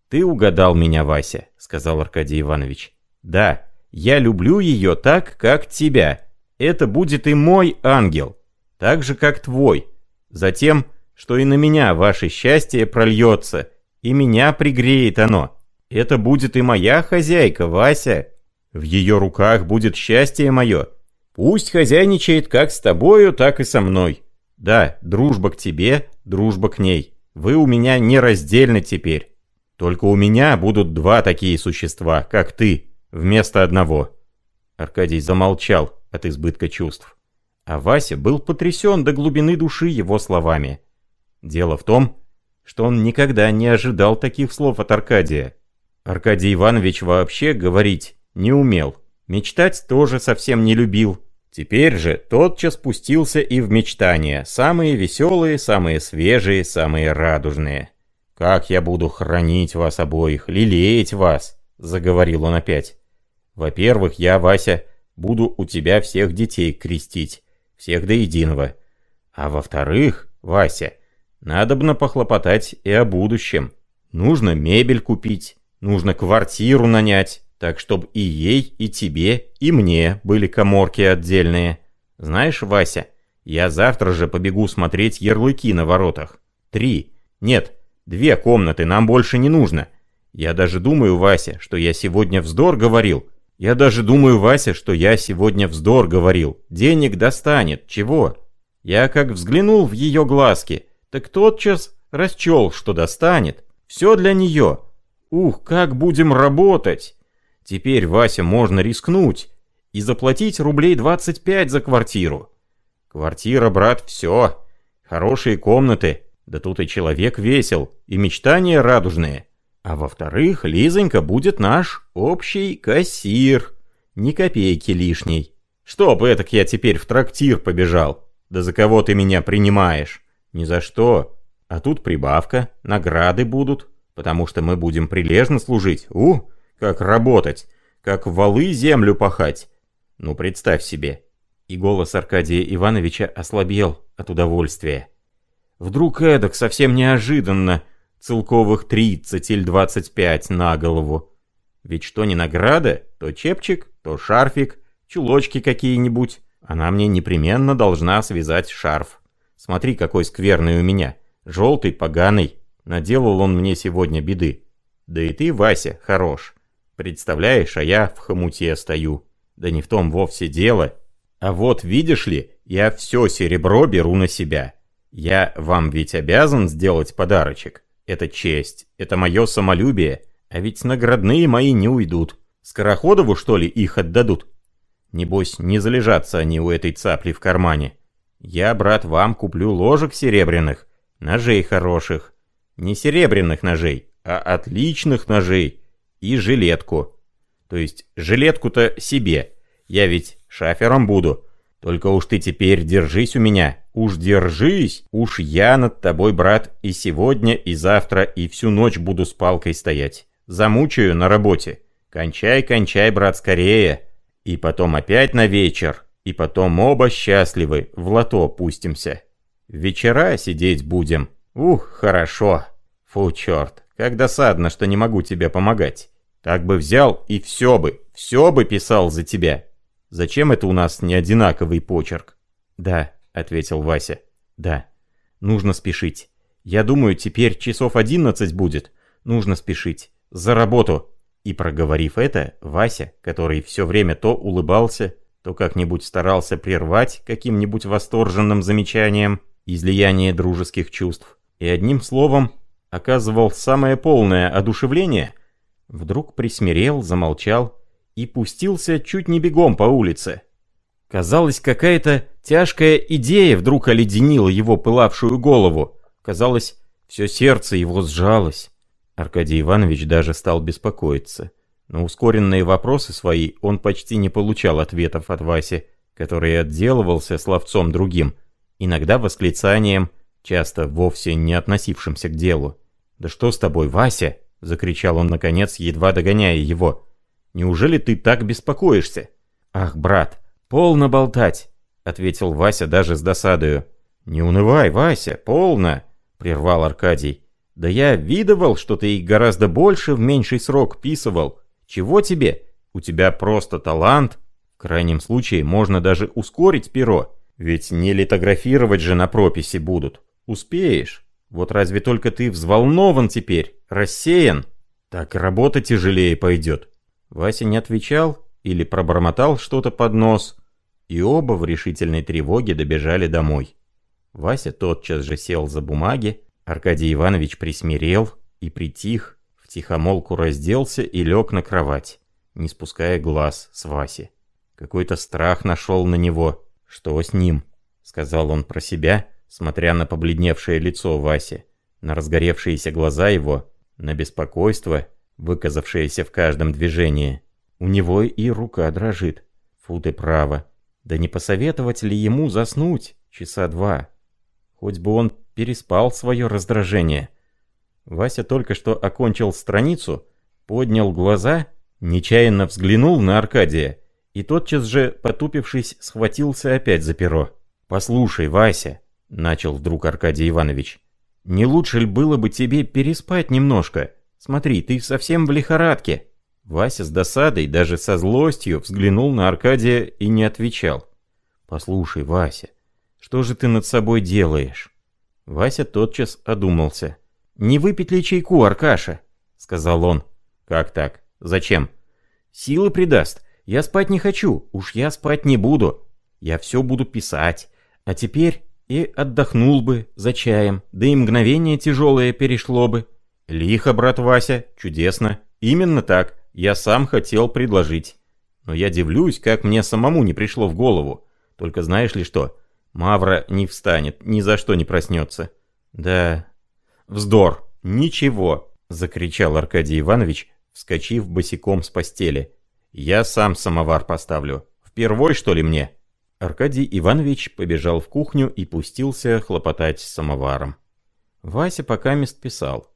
«Ты угадал меня, Вася», — сказал Аркадий Иванович. «Да, я люблю ее так, как тебя. Это будет и мой ангел, так же, как твой. Затем, что и на меня ваше счастье прольется, и меня пригреет оно. Это будет и моя хозяйка, Вася. В ее руках будет счастье мое, Пусть хозяйничает как с тобою, так и со мной. Да, дружба к тебе, дружба к ней. Вы у меня нераздельны теперь. Только у меня будут два такие существа, как ты, вместо одного». Аркадий замолчал от избытка чувств. А Вася был потрясен до глубины души его словами. Дело в том, что он никогда не ожидал таких слов от Аркадия. Аркадий Иванович вообще говорить не умел. Мечтать тоже совсем не любил. Теперь же тотчас спустился и в мечтания, самые веселые, самые свежие, самые радужные. «Как я буду хранить вас обоих, лелеять вас!» — заговорил он опять. «Во-первых, я, Вася, буду у тебя всех детей крестить, всех до единого. А во-вторых, Вася, надобно похлопотать и о будущем. Нужно мебель купить, нужно квартиру нанять, так чтобы и ей, и тебе, и мне были коморки отдельные. Знаешь, Вася, я завтра же побегу смотреть ярлыки на воротах. Три. Нет, две комнаты нам больше не нужно. Я даже думаю, Вася, что я сегодня вздор говорил. Я даже думаю, Вася, что я сегодня вздор говорил. Денег достанет. Чего? Я как взглянул в ее глазки, так тотчас расчел, что достанет. Все для нее. Ух, как будем работать! Теперь, Вася, можно рискнуть и заплатить рублей 25 за квартиру. Квартира, брат, все. Хорошие комнаты, да тут и человек весел, и мечтания радужные. А во-вторых, Лизонька будет наш общий кассир. Ни копейки лишней. Чтоб этак я теперь в трактир побежал. Да за кого ты меня принимаешь? Ни за что. А тут прибавка, награды будут, потому что мы будем прилежно служить. У, как работать, как валы землю пахать. Ну, представь себе. И голос Аркадия Ивановича ослабел от удовольствия. Вдруг эдак совсем неожиданно целковых 30 или 25 на голову. Ведь что не награда, то чепчик, то шарфик, чулочки какие-нибудь. Она мне непременно должна связать шарф. Смотри, какой скверный у меня. Желтый, поганый. Наделал он мне сегодня беды. Да и ты, Вася, хорош. Представляешь, а я в хомуте стою. Да не в том вовсе дело. А вот, видишь ли, я все серебро беру на себя. Я вам ведь обязан сделать подарочек. Это честь, это мое самолюбие. А ведь наградные мои не уйдут. Скороходову, что ли, их отдадут? Небось, не залежатся они у этой цапли в кармане. Я, брат, вам куплю ложек серебряных, ножей хороших. Не серебряных ножей, а отличных ножей и жилетку. То есть жилетку-то себе. Я ведь шафером буду. Только уж ты теперь держись у меня. Уж держись. Уж я над тобой, брат, и сегодня, и завтра, и всю ночь буду с палкой стоять. Замучаю на работе. Кончай, кончай, брат, скорее. И потом опять на вечер. И потом оба счастливы, в лото пустимся. Вечера сидеть будем. Ух, хорошо. Фу, черт. Как досадно, что не могу тебе помогать. Так бы взял и все бы, все бы писал за тебя. Зачем это у нас не одинаковый почерк? Да, ответил Вася. Да. Нужно спешить. Я думаю, теперь часов одиннадцать будет. Нужно спешить. За работу. И проговорив это, Вася, который все время то улыбался, то как-нибудь старался прервать каким-нибудь восторженным замечанием излияние дружеских чувств, и одним словом оказывал самое полное одушевление, вдруг присмирел, замолчал и пустился чуть не бегом по улице. Казалось, какая-то тяжкая идея вдруг оледенила его пылавшую голову. Казалось, все сердце его сжалось. Аркадий Иванович даже стал беспокоиться. На ускоренные вопросы свои он почти не получал ответов от Васи, который отделывался словцом другим, иногда восклицанием, часто вовсе не относившимся к делу. «Да что с тобой, Вася?» — закричал он наконец, едва догоняя его. «Неужели ты так беспокоишься?» «Ах, брат, полно болтать!» — ответил Вася даже с досадою. «Не унывай, Вася, полно!» — прервал Аркадий. «Да я видывал, что ты их гораздо больше в меньший срок писывал. Чего тебе? У тебя просто талант. В крайнем случае можно даже ускорить перо. Ведь не литографировать же на прописи будут. Успеешь. Вот разве только ты взволнован теперь, рассеян? Так работа тяжелее пойдет. Вася не отвечал или пробормотал что-то под нос, и оба в решительной тревоге добежали домой. Вася тотчас же сел за бумаги, Аркадий Иванович присмирел и притих, втихомолку разделся и лег на кровать, не спуская глаз с Васи. Какой-то страх нашел на него. «Что с ним?» — сказал он про себя, смотря на побледневшее лицо Васи, на разгоревшиеся глаза его, на беспокойство, выказавшееся в каждом движении. У него и рука дрожит. Фу ты право. Да не посоветовать ли ему заснуть часа два? Хоть бы он переспал свое раздражение. Вася только что окончил страницу, поднял глаза, нечаянно взглянул на Аркадия и тотчас же, потупившись, схватился опять за перо. «Послушай, Вася», — начал вдруг Аркадий Иванович, — «не лучше ли было бы тебе переспать немножко? Смотри, ты совсем в лихорадке». Вася с досадой, даже со злостью, взглянул на Аркадия и не отвечал. «Послушай, Вася, что же ты над собой делаешь?» Вася тотчас одумался. «Не выпить ли чайку, Аркаша?» — сказал он. «Как так? Зачем?» «Силы придаст. Я спать не хочу. Уж я спать не буду. Я все буду писать. А теперь и отдохнул бы за чаем, да и мгновение тяжелое перешло бы». «Лихо, брат Вася, чудесно. Именно так. Я сам хотел предложить. Но я дивлюсь, как мне самому не пришло в голову. Только знаешь ли что?» Мавра не встанет, ни за что не проснется. Да, вздор, ничего, закричал Аркадий Иванович, вскочив босиком с постели. Я сам самовар поставлю. Впервой, что ли, мне? Аркадий Иванович побежал в кухню и пустился хлопотать с самоваром. Вася пока мест писал.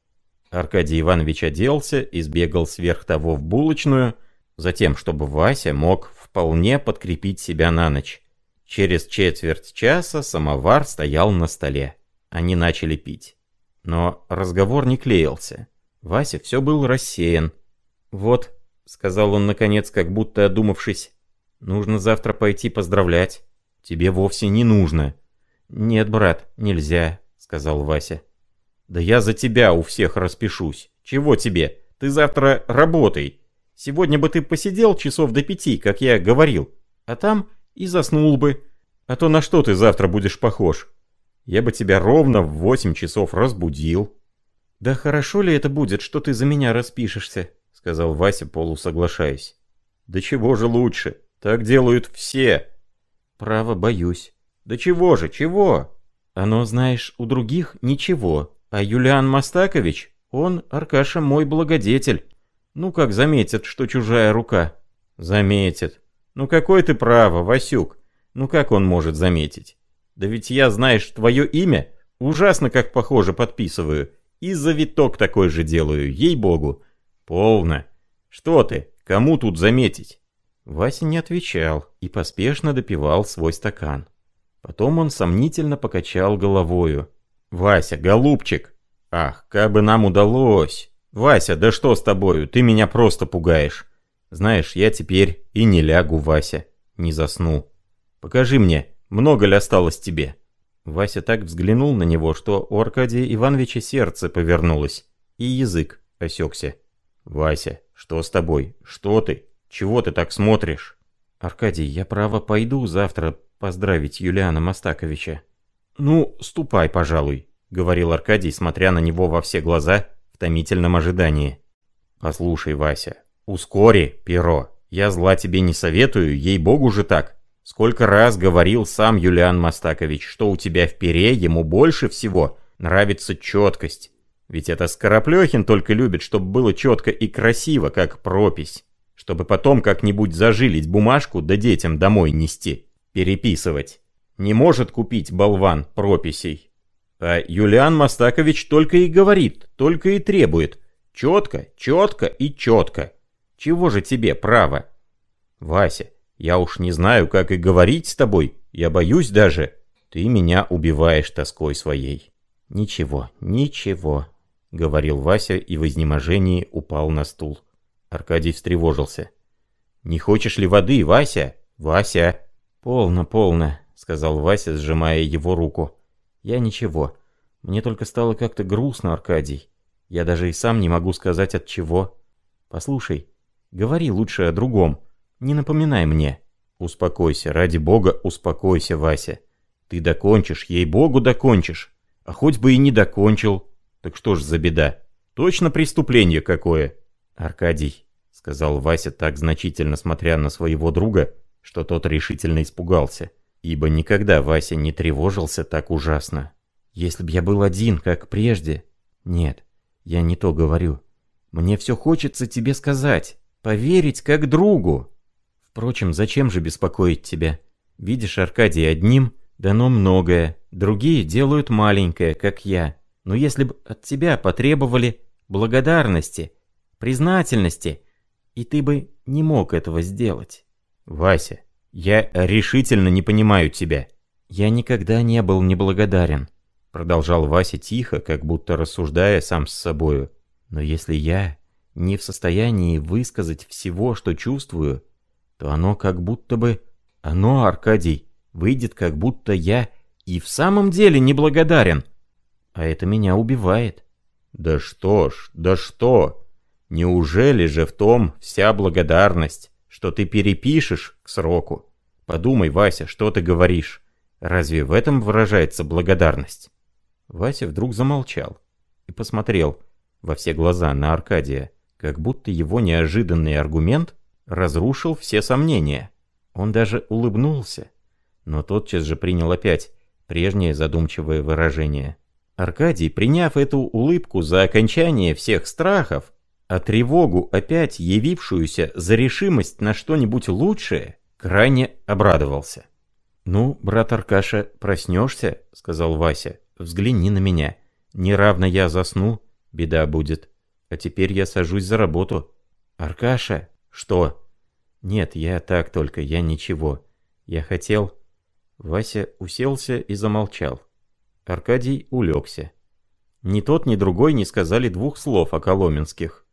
Аркадий Иванович оделся и сбегал сверх того в булочную, затем, чтобы Вася мог вполне подкрепить себя на ночь. Через четверть часа самовар стоял на столе. Они начали пить. Но разговор не клеился. Вася все был рассеян. «Вот», — сказал он наконец, как будто одумавшись, — «нужно завтра пойти поздравлять». «Тебе вовсе не нужно». «Нет, брат, нельзя», — сказал Вася. «Да я за тебя у всех распишусь. Чего тебе? Ты завтра работай. Сегодня бы ты посидел часов до пяти, как я говорил. А там и заснул бы. А то на что ты завтра будешь похож? Я бы тебя ровно в восемь часов разбудил». «Да хорошо ли это будет, что ты за меня распишешься?» — сказал Вася, полусоглашаясь. «Да чего же лучше? Так делают все». «Право, боюсь». «Да чего же, чего?» «Оно, знаешь, у других ничего, а Юлиан Мастакович, он, Аркаша, мой благодетель. Ну как заметит, что чужая рука?» «Заметит. Ну какой ты право, Васюк? Ну как он может заметить? Да ведь я, знаешь, твое имя ужасно как похоже подписываю. И завиток такой же делаю, ей-богу. Полно. Что ты, кому тут заметить? Вася не отвечал и поспешно допивал свой стакан. Потом он сомнительно покачал головою. «Вася, голубчик! Ах, как бы нам удалось! Вася, да что с тобою, ты меня просто пугаешь! Знаешь, я теперь и не лягу, Вася, не засну. Покажи мне, много ли осталось тебе?» Вася так взглянул на него, что у Аркадия Ивановича сердце повернулось, и язык осекся. «Вася, что с тобой? Что ты? Чего ты так смотришь?» «Аркадий, я право пойду завтра поздравить Юлиана Мастаковича». «Ну, ступай, пожалуй», — говорил Аркадий, смотря на него во все глаза в томительном ожидании. «Послушай, Вася, «Ускори, перо. Я зла тебе не советую, ей-богу же так. Сколько раз говорил сам Юлиан Мастакович, что у тебя в пере ему больше всего нравится четкость. Ведь это Скороплехин только любит, чтобы было четко и красиво, как пропись. Чтобы потом как-нибудь зажилить бумажку да детям домой нести. Переписывать. Не может купить болван прописей. А Юлиан Мастакович только и говорит, только и требует. Четко, четко и четко. Чего же тебе право? Вася, я уж не знаю, как и говорить с тобой. Я боюсь даже. Ты меня убиваешь тоской своей. Ничего, ничего, говорил Вася и в изнеможении упал на стул. Аркадий встревожился. «Не хочешь ли воды, Вася? Вася!» «Полно, полно», — сказал Вася, сжимая его руку. «Я ничего. Мне только стало как-то грустно, Аркадий. Я даже и сам не могу сказать от чего. Послушай, говори лучше о другом. Не напоминай мне». «Успокойся, ради бога, успокойся, Вася. Ты докончишь, ей-богу, докончишь. А хоть бы и не докончил. Так что ж за беда? Точно преступление какое?» «Аркадий», — сказал Вася так значительно смотря на своего друга, что тот решительно испугался, ибо никогда Вася не тревожился так ужасно. «Если б я был один, как прежде...» «Нет, я не то говорю. Мне все хочется тебе сказать, поверить как другу. Впрочем, зачем же беспокоить тебя? Видишь, Аркадий, одним дано многое, другие делают маленькое, как я. Но если бы от тебя потребовали благодарности, признательности, и ты бы не мог этого сделать. Вася, я решительно не понимаю тебя. Я никогда не был неблагодарен, продолжал Вася тихо, как будто рассуждая сам с собою. Но если я не в состоянии высказать всего, что чувствую, то оно как будто бы... Оно, Аркадий, выйдет, как будто я и в самом деле неблагодарен. А это меня убивает. Да что ж, да что? Неужели же в том вся благодарность, что ты перепишешь к сроку? Подумай, Вася, что ты говоришь. Разве в этом выражается благодарность? Вася вдруг замолчал и посмотрел во все глаза на Аркадия, как будто его неожиданный аргумент разрушил все сомнения. Он даже улыбнулся, но тотчас же принял опять прежнее задумчивое выражение. Аркадий, приняв эту улыбку за окончание всех страхов, а тревогу, опять явившуюся за решимость на что-нибудь лучшее, крайне обрадовался. «Ну, брат Аркаша, проснешься?» — сказал Вася. «Взгляни на меня. Неравно я засну, беда будет. А теперь я сажусь за работу». «Аркаша?» «Что?» «Нет, я так только, я ничего. Я хотел...» Вася уселся и замолчал. Аркадий улегся. Ни тот, ни другой не сказали двух слов о Коломенских.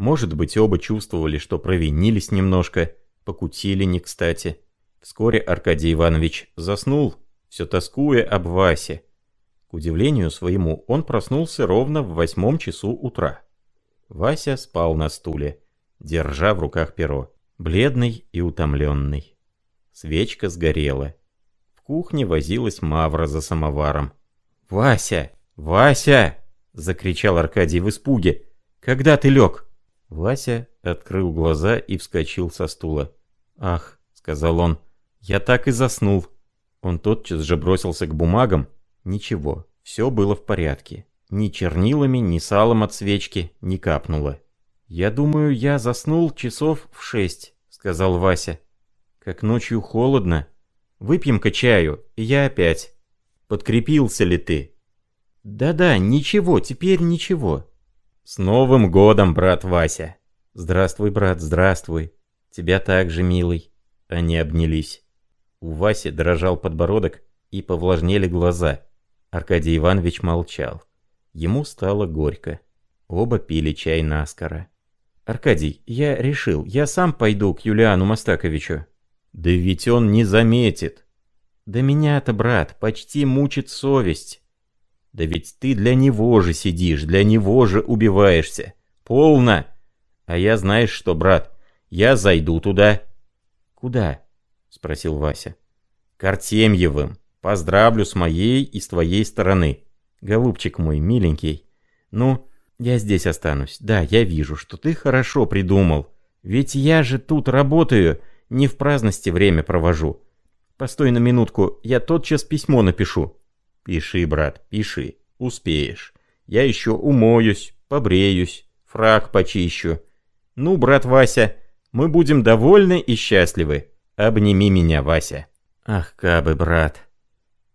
Может быть, оба чувствовали, что провинились немножко, покутили не кстати. Вскоре Аркадий Иванович заснул, все тоскуя об Васе. К удивлению своему, он проснулся ровно в восьмом часу утра. Вася спал на стуле, держа в руках перо, бледный и утомленный. Свечка сгорела. В кухне возилась Мавра за самоваром. «Вася! Вася!» — закричал Аркадий в испуге. «Когда ты лег?» Вася открыл глаза и вскочил со стула. «Ах», — сказал он, — «я так и заснул». Он тотчас же бросился к бумагам. Ничего, все было в порядке. Ни чернилами, ни салом от свечки не капнуло. «Я думаю, я заснул часов в шесть», — сказал Вася. «Как ночью холодно. Выпьем-ка чаю, и я опять. Подкрепился ли ты?» «Да-да, ничего, теперь ничего». «С Новым годом, брат Вася!» «Здравствуй, брат, здравствуй. Тебя также, милый». Они обнялись. У Васи дрожал подбородок и повлажнели глаза. Аркадий Иванович молчал. Ему стало горько. Оба пили чай наскоро. «Аркадий, я решил, я сам пойду к Юлиану Мастаковичу». «Да ведь он не заметит». «Да меня-то, брат, почти мучит совесть». Да ведь ты для него же сидишь, для него же убиваешься. Полно. А я знаешь что, брат, я зайду туда. Куда? Спросил Вася. К Артемьевым. Поздравлю с моей и с твоей стороны. Голубчик мой, миленький. Ну, я здесь останусь. Да, я вижу, что ты хорошо придумал. Ведь я же тут работаю, не в праздности время провожу. постой на минутку, я тотчас письмо напишу». «Пиши, брат, пиши, успеешь. Я еще умоюсь, побреюсь, фраг почищу. Ну, брат Вася, мы будем довольны и счастливы. Обними меня, Вася». «Ах, кабы, брат».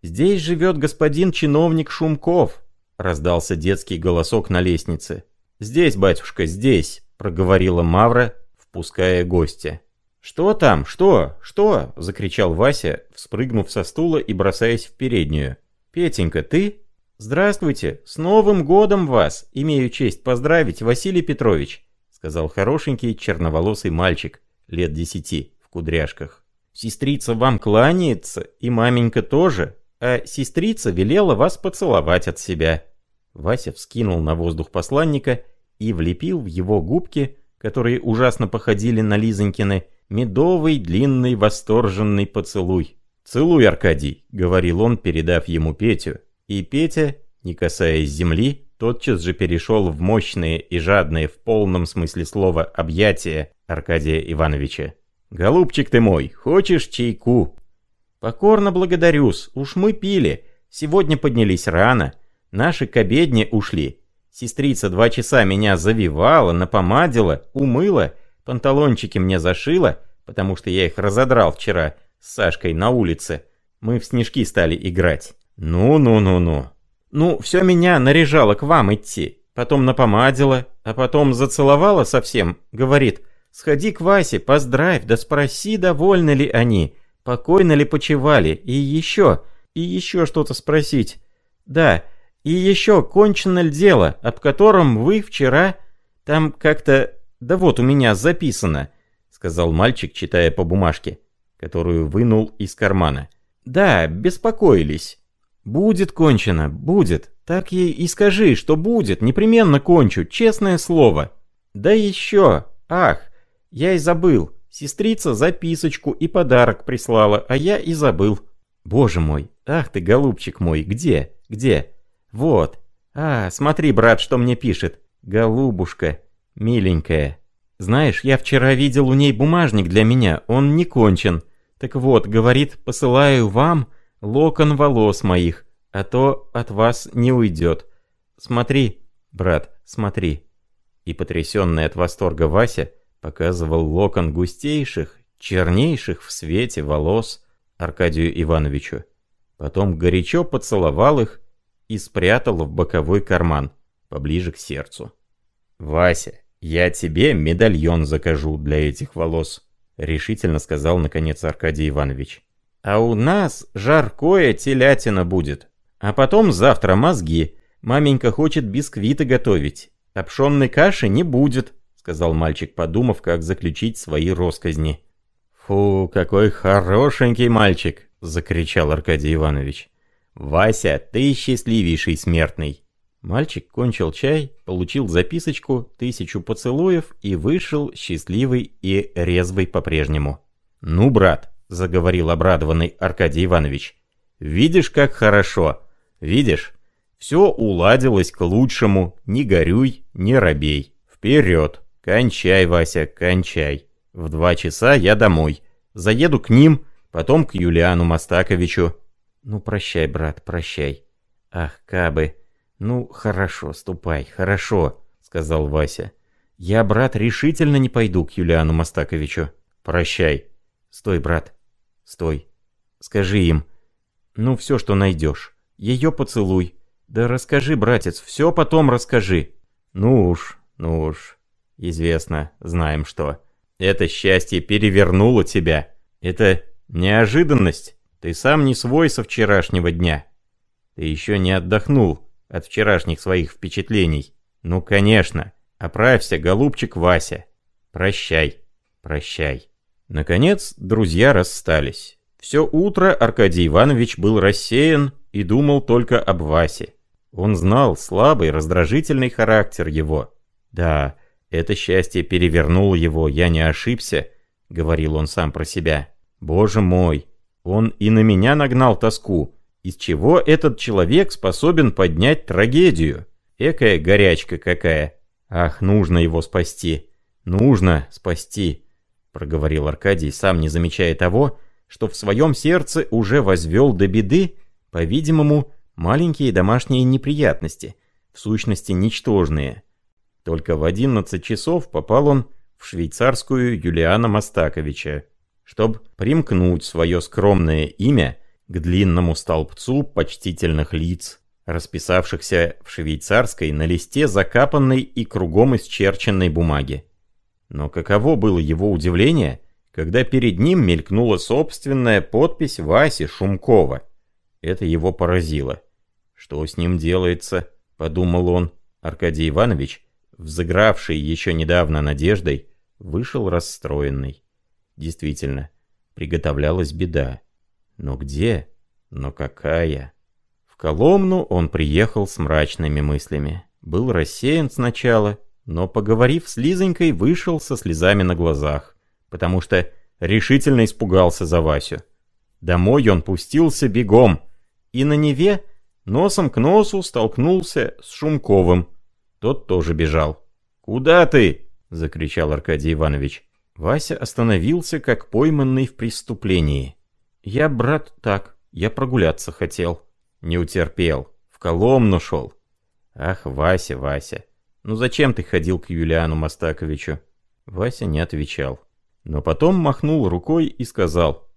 «Здесь живет господин чиновник Шумков», — раздался детский голосок на лестнице. «Здесь, батюшка, здесь», — проговорила Мавра, впуская гостя. «Что там? Что? Что?» — закричал Вася, вспрыгнув со стула и бросаясь в переднюю. «Петенька, ты?» «Здравствуйте! С Новым годом вас! Имею честь поздравить, Василий Петрович!» — сказал хорошенький черноволосый мальчик, лет десяти, в кудряшках. «Сестрица вам кланяется, и маменька тоже, а сестрица велела вас поцеловать от себя». Вася вскинул на воздух посланника и влепил в его губки, которые ужасно походили на Лизонькины, медовый, длинный, восторженный поцелуй. «Целуй, Аркадий», — говорил он, передав ему Петю. И Петя, не касаясь земли, тотчас же перешел в мощные и жадные в полном смысле слова объятия Аркадия Ивановича. «Голубчик ты мой, хочешь чайку?» «Покорно благодарю-с, уж мы пили. Сегодня поднялись рано. Наши к обедне ушли. Сестрица два часа меня завивала, напомадила, умыла, панталончики мне зашила, потому что я их разодрал вчера с Сашкой на улице. Мы в снежки стали играть. Ну-ну-ну-ну. Ну, все меня наряжало к вам идти. Потом напомадила, а потом зацеловала совсем. Говорит, сходи к Васе, поздравь, да спроси, довольны ли они, покойно ли почевали, и еще, и еще что-то спросить. Да, и еще кончено ли дело, об котором вы вчера... Там как-то... Да вот у меня записано, сказал мальчик, читая по бумажке, которую вынул из кармана. Да, беспокоились. Будет кончено, будет. Так ей и скажи, что будет, непременно кончу, честное слово. Да еще, ах, я и забыл. Сестрица записочку и подарок прислала, а я и забыл. Боже мой, ах ты, голубчик мой, где, где? Вот. А, смотри, брат, что мне пишет. Голубушка, миленькая. Знаешь, я вчера видел у ней бумажник для меня, он не кончен. Так вот, говорит, посылаю вам локон волос моих, а то от вас не уйдет. Смотри, брат, смотри. И потрясенный от восторга Вася показывал локон густейших, чернейших в свете волос Аркадию Ивановичу. Потом горячо поцеловал их и спрятал в боковой карман, поближе к сердцу. «Вася, я тебе медальон закажу для этих волос», — решительно сказал наконец Аркадий Иванович. «А у нас жаркое телятина будет, а потом завтра мозги. Маменька хочет бисквиты готовить, а пшенной каши не будет», — сказал мальчик, подумав, как заключить свои росказни. «Фу, какой хорошенький мальчик!» — закричал Аркадий Иванович. «Вася, ты счастливейший смертный!» Мальчик кончил чай, получил записочку, тысячу поцелуев и вышел счастливый и резвый по-прежнему. «Ну, брат», — заговорил обрадованный Аркадий Иванович, — «видишь, как хорошо, видишь? Все уладилось к лучшему, не горюй, не робей. Вперед, кончай, Вася, кончай. В два часа я домой. Заеду к ним, потом к Юлиану Мастаковичу, «Ну, прощай, брат, прощай». «Ах, кабы». «Ну, хорошо, ступай, хорошо», — сказал Вася. «Я, брат, решительно не пойду к Юлиану Мастаковичу». «Прощай». «Стой, брат, стой. Скажи им. Ну, все, что найдешь. Ее поцелуй. Да расскажи, братец, все потом расскажи». «Ну уж, ну уж. Известно, знаем что. Это счастье перевернуло тебя. Это неожиданность». Ты сам не свой со вчерашнего дня. Ты еще не отдохнул от вчерашних своих впечатлений. Ну, конечно. Оправься, голубчик Вася. Прощай, прощай. Наконец, друзья расстались. Все утро Аркадий Иванович был рассеян и думал только об Васе. Он знал слабый, раздражительный характер его. Да, это счастье перевернуло его, я не ошибся, говорил он сам про себя. Боже мой, он и на меня нагнал тоску. Из чего этот человек способен поднять трагедию? Экая горячка какая. Ах, нужно его спасти. Нужно спасти, проговорил Аркадий, сам не замечая того, что в своем сердце уже возвел до беды, по-видимому, маленькие домашние неприятности, в сущности ничтожные. Только в 11 часов попал он в швейцарскую Юлиана Мастаковича, чтобы примкнуть свое скромное имя к длинному столбцу почтительных лиц, расписавшихся в швейцарской на листе закапанной и кругом исчерченной бумаги. Но каково было его удивление, когда перед ним мелькнула собственная подпись Васи Шумкова. Это его поразило. «Что с ним делается?» — подумал он. Аркадий Иванович, взыгравший еще недавно надеждой, вышел расстроенный. Действительно, приготовлялась беда. Но где? Но какая? В Коломну он приехал с мрачными мыслями. Был рассеян сначала, но, поговорив с Лизонькой, вышел со слезами на глазах, потому что решительно испугался за Васю. Домой он пустился бегом, и на Неве носом к носу столкнулся с Шумковым. Тот тоже бежал. «Куда ты?» — закричал Аркадий Иванович. Вася остановился, как пойманный в преступлении. «Я, брат, так, я прогуляться хотел». Не утерпел, в Коломну шел. «Ах, Вася, Вася, ну зачем ты ходил к Юлиану Мастаковичу?» Вася не отвечал. Но потом махнул рукой и сказал.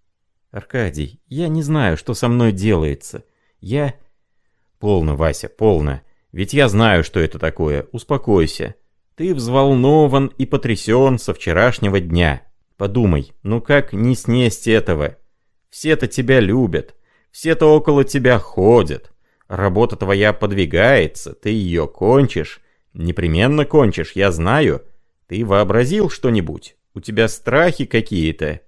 «Аркадий, я не знаю, что со мной делается. Я...» «Полно, Вася, полно. Ведь я знаю, что это такое. Успокойся. Ты взволнован и потрясен со вчерашнего дня. Подумай, ну как не снесть этого? Все-то тебя любят, все-то около тебя ходят. Работа твоя подвигается, ты ее кончишь. Непременно кончишь, я знаю. Ты вообразил что-нибудь? У тебя страхи какие-то?»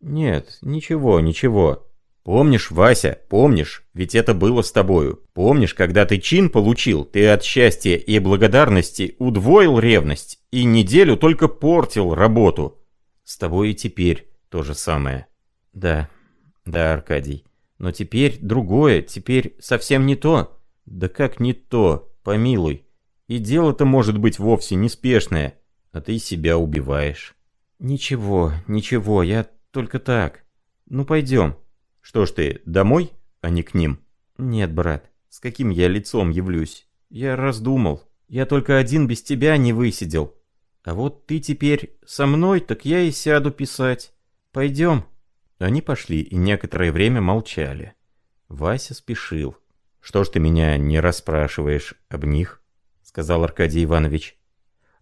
«Нет, ничего, ничего», Помнишь, Вася, помнишь, ведь это было с тобою. Помнишь, когда ты чин получил, ты от счастья и благодарности удвоил ревность и неделю только портил работу. С тобой и теперь то же самое. Да, да, Аркадий. Но теперь другое, теперь совсем не то. Да как не то, помилуй. И дело-то может быть вовсе неспешное, а ты себя убиваешь. Ничего, ничего, я только так. Ну пойдем. Что ж ты, домой, а не к ним? Нет, брат, с каким я лицом явлюсь? Я раздумал. Я только один без тебя не высидел. А вот ты теперь со мной, так я и сяду писать. Пойдем. Они пошли и некоторое время молчали. Вася спешил. «Что ж ты меня не расспрашиваешь об них?» — сказал Аркадий Иванович.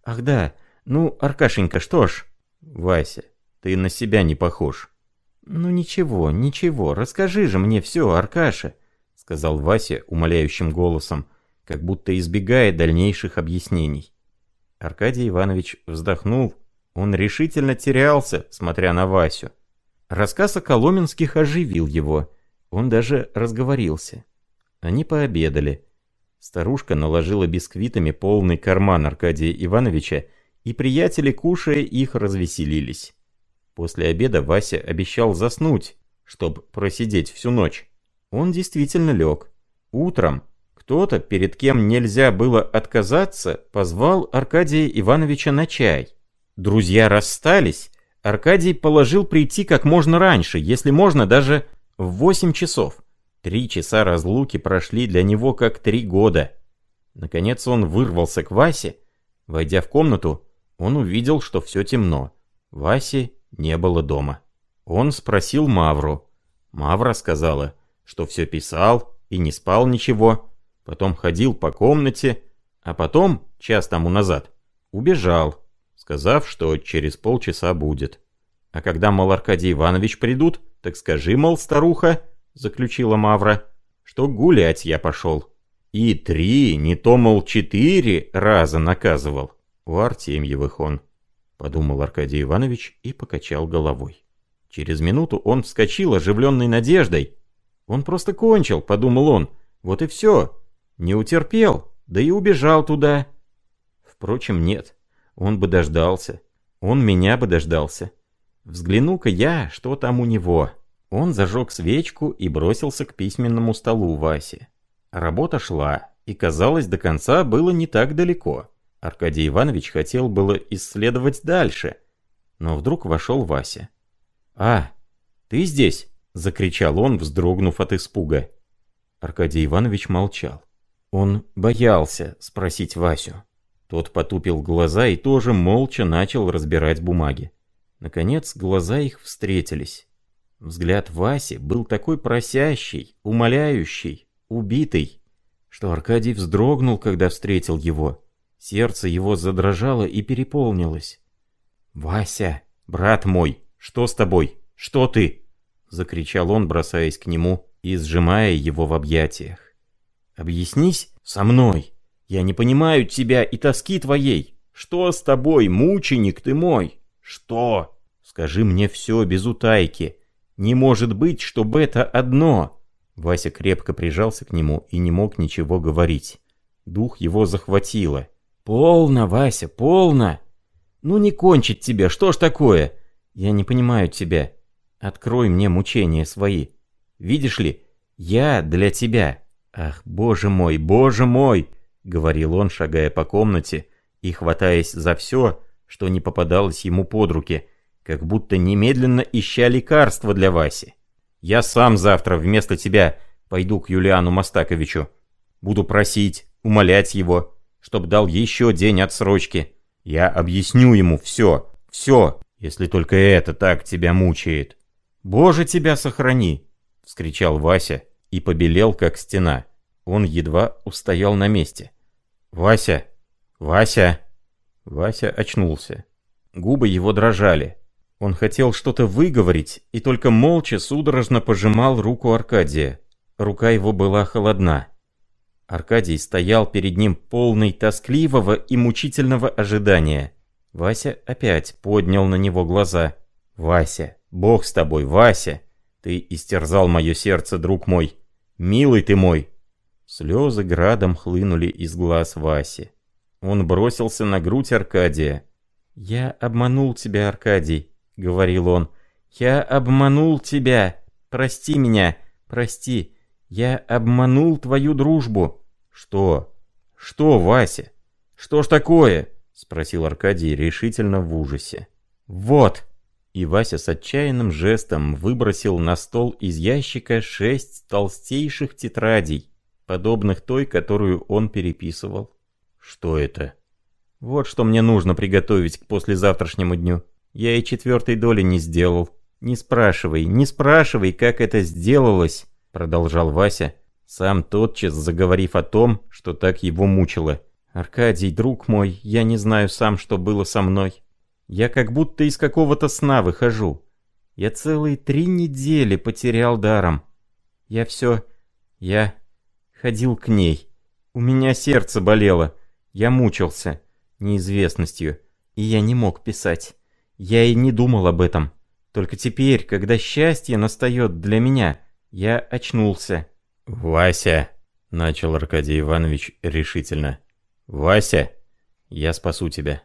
«Ах да, ну, Аркашенька, что ж?» «Вася, ты на себя не похож. «Ну ничего, ничего, расскажи же мне все, Аркаша», — сказал Вася умоляющим голосом, как будто избегая дальнейших объяснений. Аркадий Иванович вздохнул. Он решительно терялся, смотря на Васю. Рассказ о Коломенских оживил его. Он даже разговорился. Они пообедали. Старушка наложила бисквитами полный карман Аркадия Ивановича, и приятели, кушая их, развеселились. После обеда Вася обещал заснуть, чтобы просидеть всю ночь. Он действительно лег. Утром кто-то, перед кем нельзя было отказаться, позвал Аркадия Ивановича на чай. Друзья расстались. Аркадий положил прийти как можно раньше, если можно, даже в 8 часов. Три часа разлуки прошли для него как три года. Наконец он вырвался к Васе. Войдя в комнату, он увидел, что все темно. Васи не было дома. Он спросил Мавру. Мавра сказала, что все писал и не спал ничего. Потом ходил по комнате, а потом, час тому назад, убежал, сказав, что через полчаса будет. А когда, мол, Аркадий Иванович придут, так скажи, мол, старуха, заключила Мавра, что гулять я пошел. И три, не то, мол, четыре раза наказывал. У Артемьевых он подумал Аркадий Иванович и покачал головой. Через минуту он вскочил, оживленной надеждой. Он просто кончил, подумал он. Вот и все. Не утерпел, да и убежал туда. Впрочем, нет. Он бы дождался. Он меня бы дождался. Взгляну-ка я, что там у него. Он зажег свечку и бросился к письменному столу Васи. Работа шла, и, казалось, до конца было не так далеко. Аркадий Иванович хотел было исследовать дальше, но вдруг вошел Вася. «А, «Ты здесь?» — закричал он, вздрогнув от испуга. Аркадий Иванович молчал. Он боялся спросить Васю. Тот потупил глаза и тоже молча начал разбирать бумаги. Наконец, глаза их встретились. Взгляд Васи был такой просящий, умоляющий, убитый, что Аркадий вздрогнул, когда встретил его. Сердце его задрожало и переполнилось. «Вася, брат мой, что с тобой? Что ты?» — закричал он, бросаясь к нему и сжимая его в объятиях. «Объяснись со мной!» Я не понимаю тебя и тоски твоей. Что с тобой, мученик ты мой? Что? Скажи мне все без утайки. Не может быть, чтобы это одно. Вася крепко прижался к нему и не мог ничего говорить. Дух его захватило. Полно, Вася, полно. Ну не кончить тебя, что ж такое? Я не понимаю тебя. Открой мне мучения свои. Видишь ли, я для тебя. Ах, боже мой, боже мой! — говорил он, шагая по комнате и хватаясь за все, что не попадалось ему под руки, как будто немедленно ища лекарства для Васи. «Я сам завтра вместо тебя пойду к Юлиану Мастаковичу. Буду просить, умолять его, чтоб дал еще день отсрочки. Я объясню ему все, все, если только это так тебя мучает». «Боже, тебя сохрани!» — вскричал Вася и побелел, как стена. Он едва устоял на месте. «Вася! Вася!» Вася очнулся. Губы его дрожали. Он хотел что-то выговорить и только молча судорожно пожимал руку Аркадия. Рука его была холодна. Аркадий стоял перед ним полный тоскливого и мучительного ожидания. Вася опять поднял на него глаза. «Вася! Бог с тобой, Вася! Ты истерзал мое сердце, друг мой! Милый ты мой! Слезы градом хлынули из глаз Васи. Он бросился на грудь Аркадия. «Я обманул тебя, Аркадий», — говорил он. «Я обманул тебя. Прости меня, прости. Я обманул твою дружбу». «Что? Что, Вася? Что ж такое?» — спросил Аркадий решительно в ужасе. «Вот!» И Вася с отчаянным жестом выбросил на стол из ящика шесть толстейших тетрадей, подобных той, которую он переписывал. Что это? Вот что мне нужно приготовить к послезавтрашнему дню. Я и четвертой доли не сделал. Не спрашивай, не спрашивай, как это сделалось, продолжал Вася, сам тотчас заговорив о том, что так его мучило. Аркадий, друг мой, я не знаю сам, что было со мной. Я как будто из какого-то сна выхожу. Я целые три недели потерял даром. Я все... Я ходил к ней. У меня сердце болело. Я мучился неизвестностью, и я не мог писать. Я и не думал об этом. Только теперь, когда счастье настает для меня, я очнулся. «Вася!» — начал Аркадий Иванович решительно. «Вася, я спасу тебя.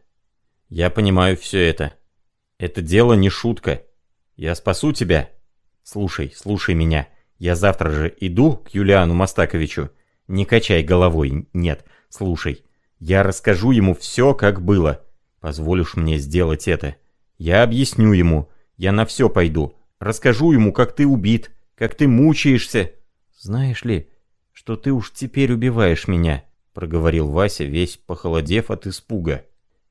Я понимаю все это. Это дело не шутка. Я спасу тебя. Слушай, слушай меня. Я завтра же иду к Юлиану Мастаковичу. Не качай головой, нет, слушай. Я расскажу ему все, как было. Позволишь мне сделать это? Я объясню ему. Я на все пойду. Расскажу ему, как ты убит, как ты мучаешься. Знаешь ли, что ты уж теперь убиваешь меня, проговорил Вася, весь похолодев от испуга.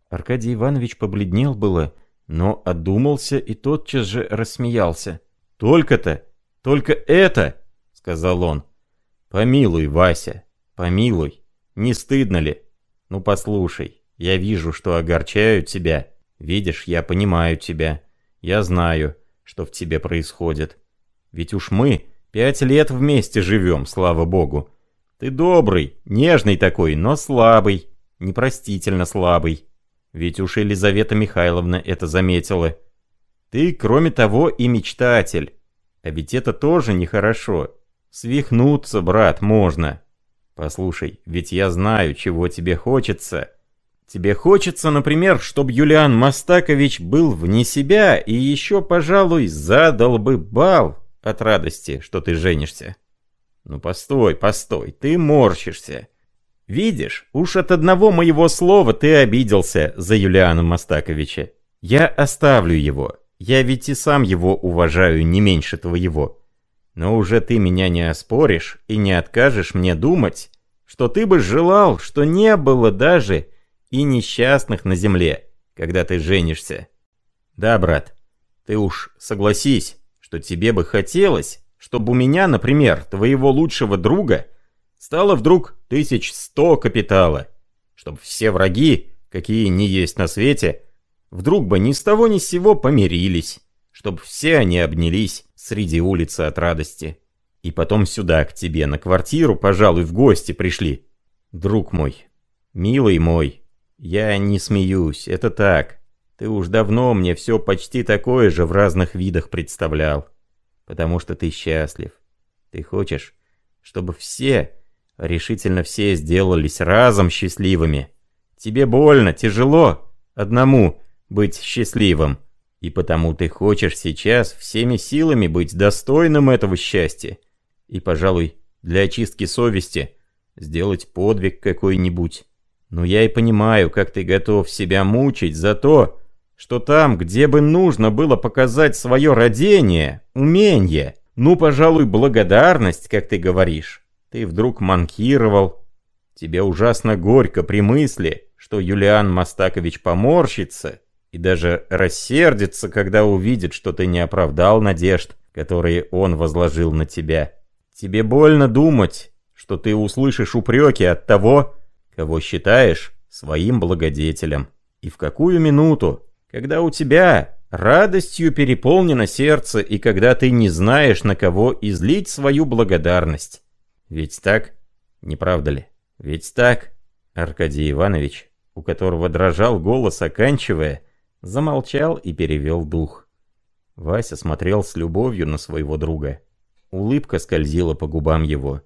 Аркадий Иванович побледнел было, но одумался и тотчас же рассмеялся. «Только-то! Только это!» — сказал он. «Помилуй, Вася, помилуй. Не стыдно ли? Ну послушай, я вижу, что огорчаю тебя. Видишь, я понимаю тебя. Я знаю, что в тебе происходит. Ведь уж мы пять лет вместе живем, слава богу. Ты добрый, нежный такой, но слабый, непростительно слабый. Ведь уж Елизавета Михайловна это заметила. Ты, кроме того, и мечтатель. А ведь это тоже нехорошо. Свихнуться, брат, можно. Послушай, ведь я знаю, чего тебе хочется. Тебе хочется, например, чтобы Юлиан Мастакович был вне себя и еще, пожалуй, задал бы бал от радости, что ты женишься. Ну постой, постой, ты морщишься. Видишь, уж от одного моего слова ты обиделся за Юлиана Мастаковича. Я оставлю его. Я ведь и сам его уважаю не меньше твоего. Но уже ты меня не оспоришь и не откажешь мне думать, что ты бы желал, что не было даже и несчастных на земле, когда ты женишься. Да, брат, ты уж согласись, что тебе бы хотелось, чтобы у меня, например, твоего лучшего друга, стало вдруг тысяч сто капитала, чтобы все враги, какие не есть на свете, вдруг бы ни с того ни с сего помирились, чтобы все они обнялись среди улицы от радости. И потом сюда, к тебе, на квартиру, пожалуй, в гости пришли. Друг мой, милый мой, я не смеюсь, это так. Ты уж давно мне все почти такое же в разных видах представлял. Потому что ты счастлив. Ты хочешь, чтобы все, решительно все сделались разом счастливыми. Тебе больно, тяжело одному быть счастливым. И потому ты хочешь сейчас всеми силами быть достойным этого счастья. И, пожалуй, для очистки совести сделать подвиг какой-нибудь. Но я и понимаю, как ты готов себя мучить за то, что там, где бы нужно было показать свое родение, умение, ну, пожалуй, благодарность, как ты говоришь, ты вдруг манкировал. Тебе ужасно горько при мысли, что Юлиан Мастакович поморщится и даже рассердится, когда увидит, что ты не оправдал надежд, которые он возложил на тебя. Тебе больно думать, что ты услышишь упреки от того, кого считаешь своим благодетелем. И в какую минуту, когда у тебя радостью переполнено сердце и когда ты не знаешь, на кого излить свою благодарность. Ведь так, не правда ли? Ведь так, Аркадий Иванович, у которого дрожал голос, оканчивая, замолчал и перевел дух. Вася смотрел с любовью на своего друга. Улыбка скользила по губам его.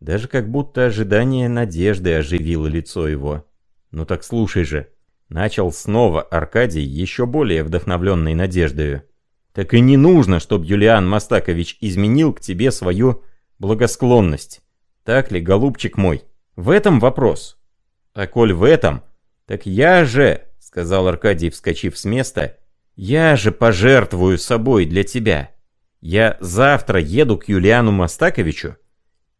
Даже как будто ожидание надежды оживило лицо его. «Ну так слушай же», Начал снова Аркадий, еще более вдохновленный надеждою. «Так и не нужно, чтобы Юлиан Мастакович изменил к тебе свою благосклонность. Так ли, голубчик мой? В этом вопрос. А коль в этом, так я же, — сказал Аркадий, вскочив с места, — я же пожертвую собой для тебя. Я завтра еду к Юлиану Мастаковичу.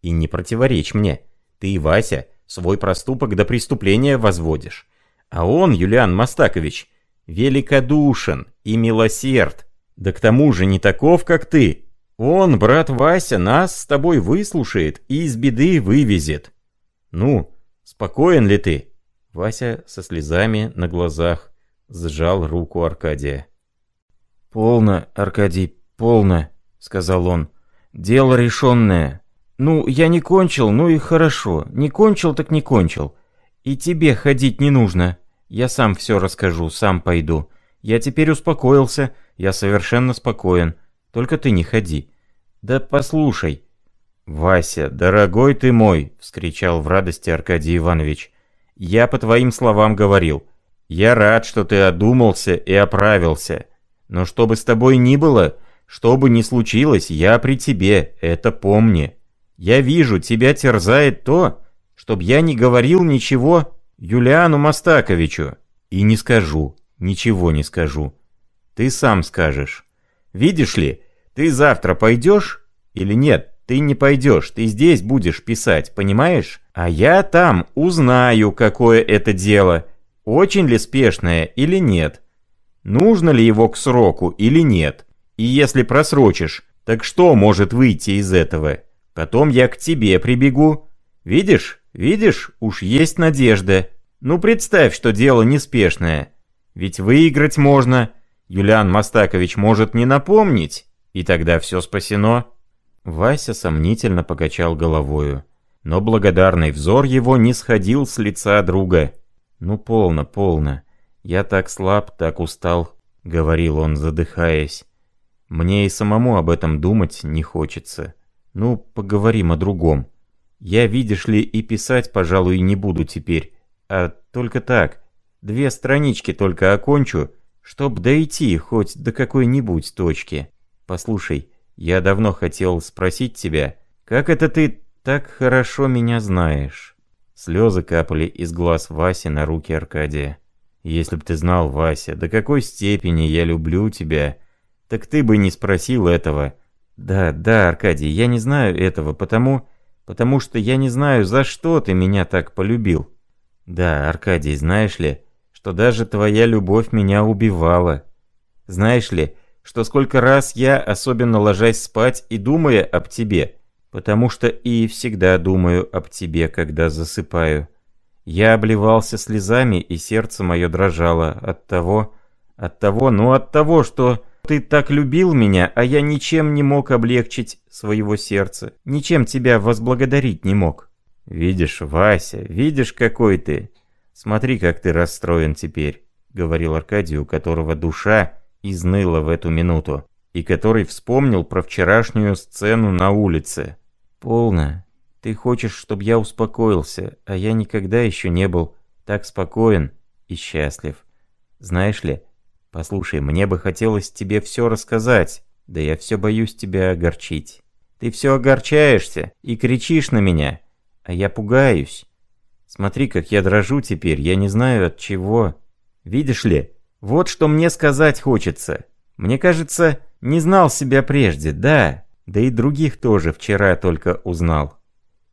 И не противоречь мне, ты и Вася свой проступок до преступления возводишь. А он, Юлиан Мастакович, великодушен и милосерд. Да к тому же не таков, как ты. Он, брат Вася, нас с тобой выслушает и из беды вывезет. Ну, спокоен ли ты? Вася со слезами на глазах сжал руку Аркадия. «Полно, Аркадий, полно», — сказал он. «Дело решенное. Ну, я не кончил, ну и хорошо. Не кончил, так не кончил. И тебе ходить не нужно. Я сам все расскажу, сам пойду. Я теперь успокоился, я совершенно спокоен. Только ты не ходи. Да послушай. Вася, дорогой ты мой, вскричал в радости Аркадий Иванович. Я по твоим словам говорил. Я рад, что ты одумался и оправился. Но что бы с тобой ни было, что бы ни случилось, я при тебе, это помни. Я вижу, тебя терзает то, чтоб я не говорил ничего Юлиану Мастаковичу. И не скажу, ничего не скажу. Ты сам скажешь. Видишь ли, ты завтра пойдешь или нет? Ты не пойдешь, ты здесь будешь писать, понимаешь? А я там узнаю, какое это дело, очень ли спешное или нет. Нужно ли его к сроку или нет. И если просрочишь, так что может выйти из этого? Потом я к тебе прибегу. Видишь? Видишь, уж есть надежда. Ну представь, что дело неспешное. Ведь выиграть можно. Юлиан Мастакович может не напомнить, и тогда все спасено. Вася сомнительно покачал головою, но благодарный взор его не сходил с лица друга. «Ну полно, полно. Я так слаб, так устал», — говорил он, задыхаясь. «Мне и самому об этом думать не хочется. Ну, поговорим о другом». Я, видишь ли, и писать, пожалуй, не буду теперь, а только так. Две странички только окончу, чтоб дойти хоть до какой-нибудь точки. Послушай, я давно хотел спросить тебя, как это ты так хорошо меня знаешь?» Слезы капали из глаз Васи на руки Аркадия. Если б ты знал, Вася, до какой степени я люблю тебя, так ты бы не спросил этого. Да, да, Аркадий, я не знаю этого, потому... Потому что я не знаю, за что ты меня так полюбил. Да, Аркадий, знаешь ли, что даже твоя любовь меня убивала. Знаешь ли, что сколько раз я, особенно ложась спать и думая об тебе, потому что и всегда думаю об тебе, когда засыпаю, я обливался слезами, и сердце мое дрожало от того, от того, ну от того, что ты так любил меня, а я ничем не мог облегчить своего сердца, ничем тебя возблагодарить не мог. Видишь, Вася, видишь, какой ты. Смотри, как ты расстроен теперь, говорил Аркадий, у которого душа изныла в эту минуту, и который вспомнил про вчерашнюю сцену на улице. Полно, ты хочешь, чтобы я успокоился, а я никогда еще не был так спокоен и счастлив. Знаешь ли, послушай, мне бы хотелось тебе все рассказать, да я все боюсь тебя огорчить. Ты все огорчаешься и кричишь на меня, а я пугаюсь. Смотри, как я дрожу теперь, я не знаю от чего. Видишь ли, вот что мне сказать хочется. Мне кажется, не знал себя прежде, да, да и других тоже вчера только узнал.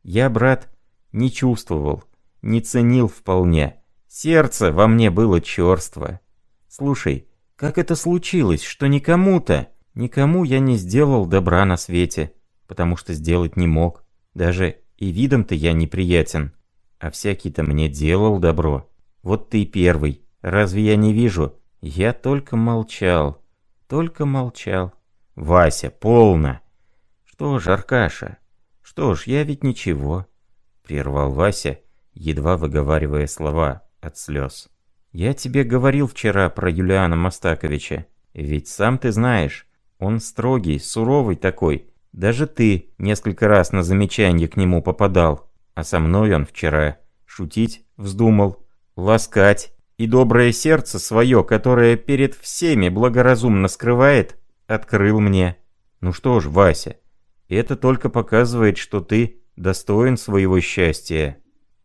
Я, брат, не чувствовал, не ценил вполне. Сердце во мне было черство. Слушай, как это случилось, что никому-то, никому я не сделал добра на свете, потому что сделать не мог. Даже и видом-то я неприятен. А всякий-то мне делал добро. Вот ты первый. Разве я не вижу? Я только молчал. Только молчал. Вася, полно. Что ж, Аркаша, «Что ж, я ведь ничего», — прервал Вася, едва выговаривая слова от слез. «Я тебе говорил вчера про Юлиана Мастаковича. Ведь сам ты знаешь, он строгий, суровый такой. Даже ты несколько раз на замечание к нему попадал. А со мной он вчера шутить вздумал, ласкать. И доброе сердце свое, которое перед всеми благоразумно скрывает, открыл мне. Ну что ж, Вася, это только показывает, что ты достоин своего счастья.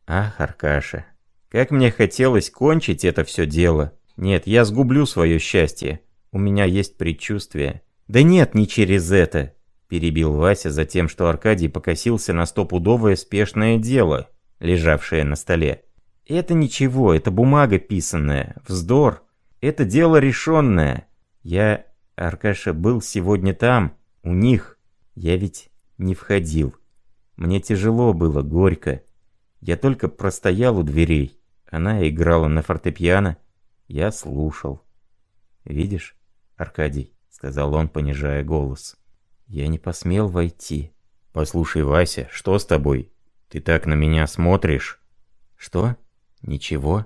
Ах, Аркаша, как мне хотелось кончить это все дело. Нет, я сгублю свое счастье. У меня есть предчувствие. Да нет, не через это, перебил Вася за тем, что Аркадий покосился на стопудовое спешное дело, лежавшее на столе. Это ничего, это бумага писанная, вздор. Это дело решенное. Я, Аркаша, был сегодня там, у них. Я ведь не входил. Мне тяжело было, горько. Я только простоял у дверей. Она играла на фортепиано. Я слушал. «Видишь, Аркадий?» — сказал он, понижая голос. «Я не посмел войти». «Послушай, Вася, что с тобой? Ты так на меня смотришь?» «Что? Ничего.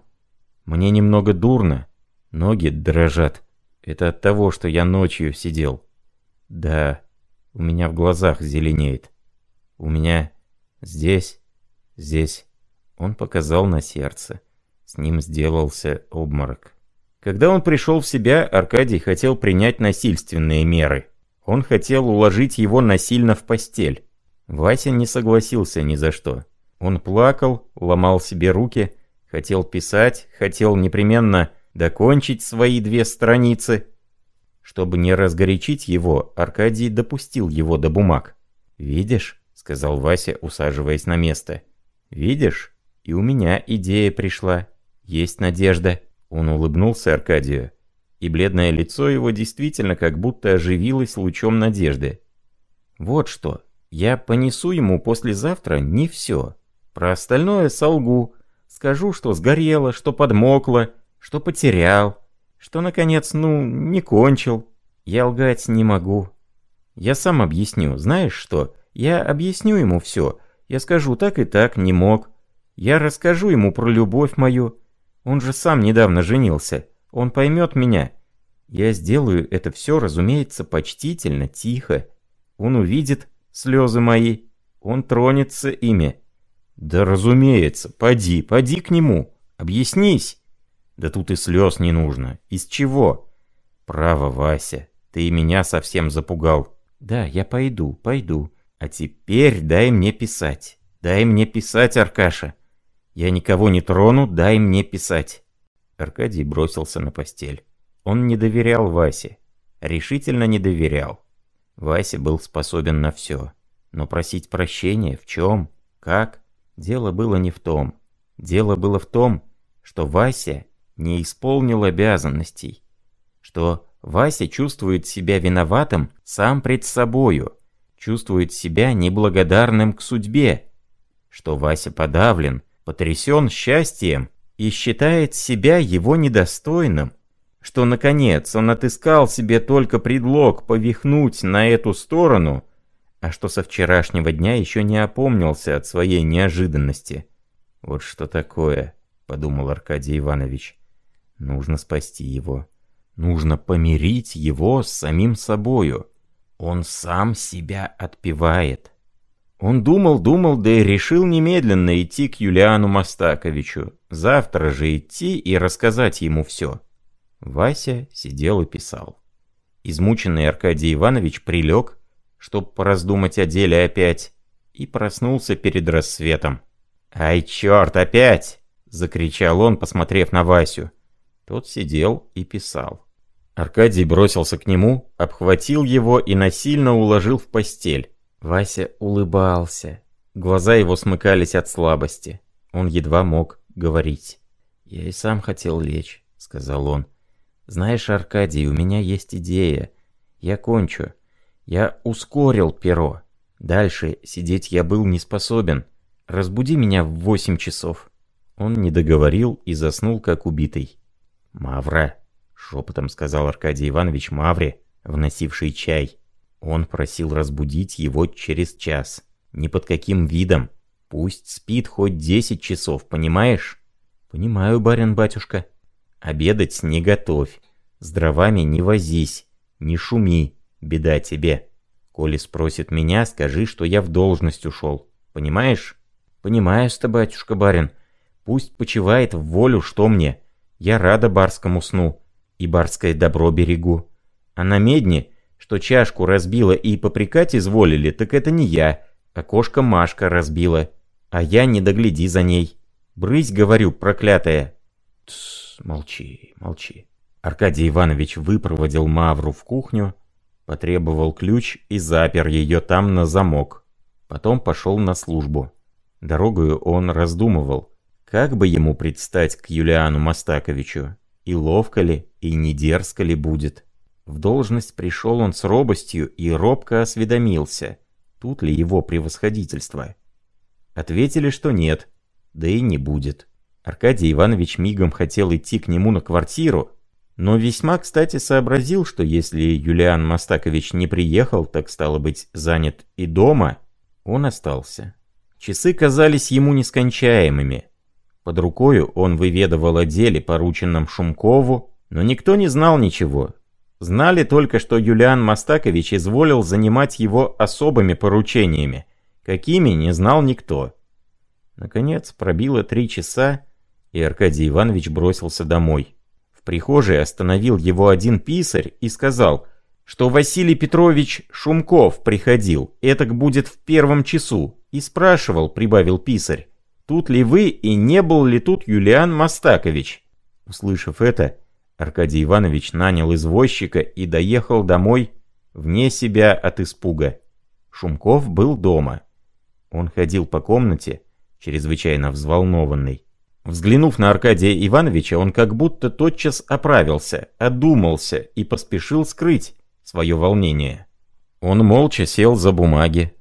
Мне немного дурно. Ноги дрожат. Это от того, что я ночью сидел». «Да, у меня в глазах зеленеет. У меня здесь, здесь. Он показал на сердце. С ним сделался обморок. Когда он пришел в себя, Аркадий хотел принять насильственные меры. Он хотел уложить его насильно в постель. Вася не согласился ни за что. Он плакал, ломал себе руки, хотел писать, хотел непременно докончить свои две страницы, чтобы не разгорячить его, Аркадий допустил его до бумаг. «Видишь?» — сказал Вася, усаживаясь на место. «Видишь? И у меня идея пришла. Есть надежда». Он улыбнулся Аркадию, и бледное лицо его действительно как будто оживилось лучом надежды. «Вот что, я понесу ему послезавтра не все. Про остальное солгу. Скажу, что сгорело, что подмокло, что потерял, что, наконец, ну, не кончил. Я лгать не могу. Я сам объясню. Знаешь что? Я объясню ему все. Я скажу так и так, не мог. Я расскажу ему про любовь мою. Он же сам недавно женился. Он поймет меня. Я сделаю это все, разумеется, почтительно, тихо. Он увидит слезы мои. Он тронется ими. Да разумеется, поди, поди к нему. Объяснись. Да тут и слез не нужно. Из чего? Право, Вася, ты меня совсем запугал. Да, я пойду, пойду. А теперь дай мне писать. Дай мне писать, Аркаша. Я никого не трону, дай мне писать. Аркадий бросился на постель. Он не доверял Васе. Решительно не доверял. Вася был способен на все. Но просить прощения в чем? Как? Дело было не в том. Дело было в том, что Вася не исполнил обязанностей. Что Вася чувствует себя виноватым сам пред собою. Чувствует себя неблагодарным к судьбе. Что Вася подавлен, потрясен счастьем и считает себя его недостойным. Что, наконец, он отыскал себе только предлог повихнуть на эту сторону – а что со вчерашнего дня еще не опомнился от своей неожиданности. «Вот что такое», — подумал Аркадий Иванович. «Нужно спасти его. Нужно помирить его с самим собою. Он сам себя отпевает». Он думал, думал, да и решил немедленно идти к Юлиану Мастаковичу. Завтра же идти и рассказать ему все. Вася сидел и писал. Измученный Аркадий Иванович прилег, чтоб пораздумать о деле опять, и проснулся перед рассветом. «Ай, черт, опять!» — закричал он, посмотрев на Васю. Тот сидел и писал. Аркадий бросился к нему, обхватил его и насильно уложил в постель. Вася улыбался. Глаза его смыкались от слабости. Он едва мог говорить. «Я и сам хотел лечь», — сказал он. «Знаешь, Аркадий, у меня есть идея. Я кончу. Я ускорил перо. Дальше сидеть я был не способен. Разбуди меня в восемь часов. Он не договорил и заснул, как убитый. «Мавра», — шепотом сказал Аркадий Иванович Мавре, вносивший чай. Он просил разбудить его через час. Ни под каким видом. Пусть спит хоть десять часов, понимаешь? Понимаю, барин-батюшка. Обедать не готовь. С дровами не возись, не шуми беда тебе. Коли спросит меня, скажи, что я в должность ушел. Понимаешь? Понимаешь-то, батюшка-барин. Пусть почивает в волю, что мне. Я рада барскому сну. И барское добро берегу. А на медне, что чашку разбила и попрекать изволили, так это не я, а кошка Машка разбила. А я не догляди за ней. Брысь, говорю, проклятая. Тссс, молчи, молчи. Аркадий Иванович выпроводил Мавру в кухню, Потребовал ключ и запер ее там на замок. Потом пошел на службу. Дорогою он раздумывал, как бы ему предстать к Юлиану Мастаковичу, и ловко ли, и не дерзко ли будет. В должность пришел он с робостью и робко осведомился, тут ли его превосходительство. Ответили, что нет, да и не будет. Аркадий Иванович мигом хотел идти к нему на квартиру, но весьма кстати сообразил, что если Юлиан Мастакович не приехал, так стало быть занят и дома, он остался. Часы казались ему нескончаемыми. Под рукою он выведывал о деле, порученном Шумкову, но никто не знал ничего. Знали только, что Юлиан Мастакович изволил занимать его особыми поручениями, какими не знал никто. Наконец пробило три часа, и Аркадий Иванович бросился домой. В прихожей остановил его один писарь и сказал, что Василий Петрович Шумков приходил, этак будет в первом часу, и спрашивал, прибавил писарь, тут ли вы и не был ли тут Юлиан Мастакович. Услышав это, Аркадий Иванович нанял извозчика и доехал домой вне себя от испуга. Шумков был дома. Он ходил по комнате, чрезвычайно взволнованный. Взглянув на Аркадия Ивановича, он как будто тотчас оправился, одумался и поспешил скрыть свое волнение. Он молча сел за бумаги.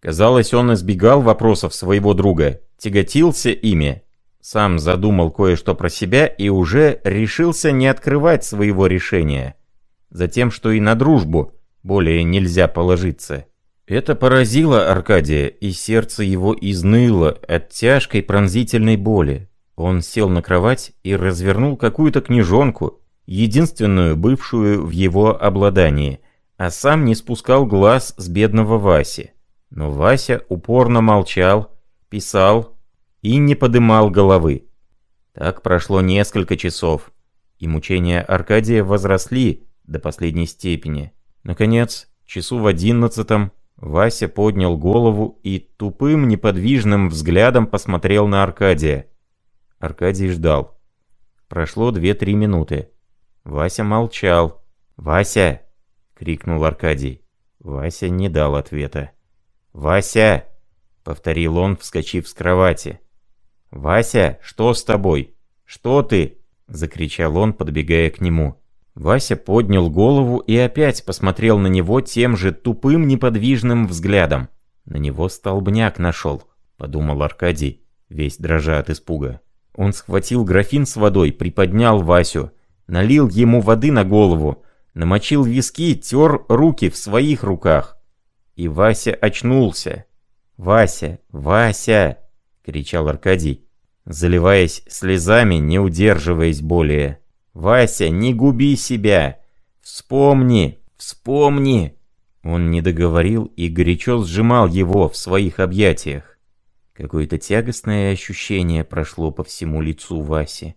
Казалось, он избегал вопросов своего друга, тяготился ими. Сам задумал кое-что про себя и уже решился не открывать своего решения. Затем, что и на дружбу более нельзя положиться. Это поразило Аркадия, и сердце его изныло от тяжкой пронзительной боли. Он сел на кровать и развернул какую-то книжонку, единственную бывшую в его обладании, а сам не спускал глаз с бедного Васи. Но Вася упорно молчал, писал и не подымал головы. Так прошло несколько часов, и мучения Аркадия возросли до последней степени. Наконец, часу в одиннадцатом, Вася поднял голову и тупым неподвижным взглядом посмотрел на Аркадия. Аркадий ждал. Прошло две-три минуты. Вася молчал. «Вася!» — крикнул Аркадий. Вася не дал ответа. «Вася!» — повторил он, вскочив с кровати. «Вася, что с тобой? Что ты?» — закричал он, подбегая к нему. Вася поднял голову и опять посмотрел на него тем же тупым неподвижным взглядом. «На него столбняк нашел», — подумал Аркадий, весь дрожа от испуга. Он схватил графин с водой, приподнял Васю, налил ему воды на голову, намочил виски, тер руки в своих руках. И Вася очнулся. «Вася! Вася!» — кричал Аркадий, заливаясь слезами, не удерживаясь более. «Вася, не губи себя! Вспомни! Вспомни!» Он не договорил и горячо сжимал его в своих объятиях. Какое-то тягостное ощущение прошло по всему лицу Васи.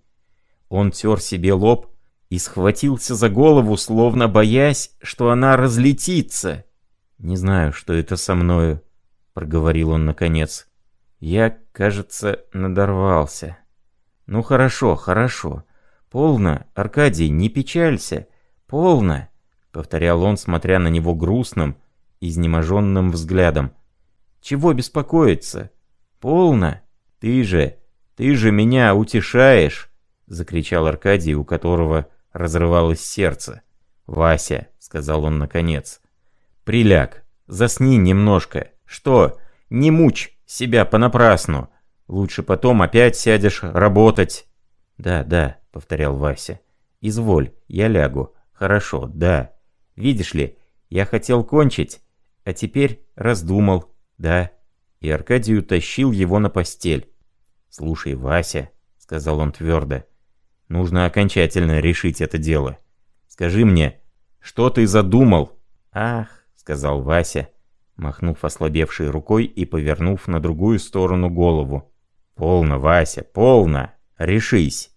Он тер себе лоб и схватился за голову, словно боясь, что она разлетится. «Не знаю, что это со мною», — проговорил он наконец. «Я, кажется, надорвался». «Ну хорошо, хорошо. Полно, Аркадий, не печалься. Полно», — повторял он, смотря на него грустным, изнеможенным взглядом. «Чего беспокоиться? «Полно! Ты же, ты же меня утешаешь!» — закричал Аркадий, у которого разрывалось сердце. «Вася», — сказал он наконец, — «приляг, засни немножко. Что, не мучь себя понапрасну. Лучше потом опять сядешь работать». «Да, да», — повторял Вася. «Изволь, я лягу. Хорошо, да. Видишь ли, я хотел кончить, а теперь раздумал. Да, и Аркадий утащил его на постель. «Слушай, Вася», — сказал он твердо, — «нужно окончательно решить это дело. Скажи мне, что ты задумал?» «Ах», — сказал Вася, махнув ослабевшей рукой и повернув на другую сторону голову. «Полно, Вася, полно! Решись!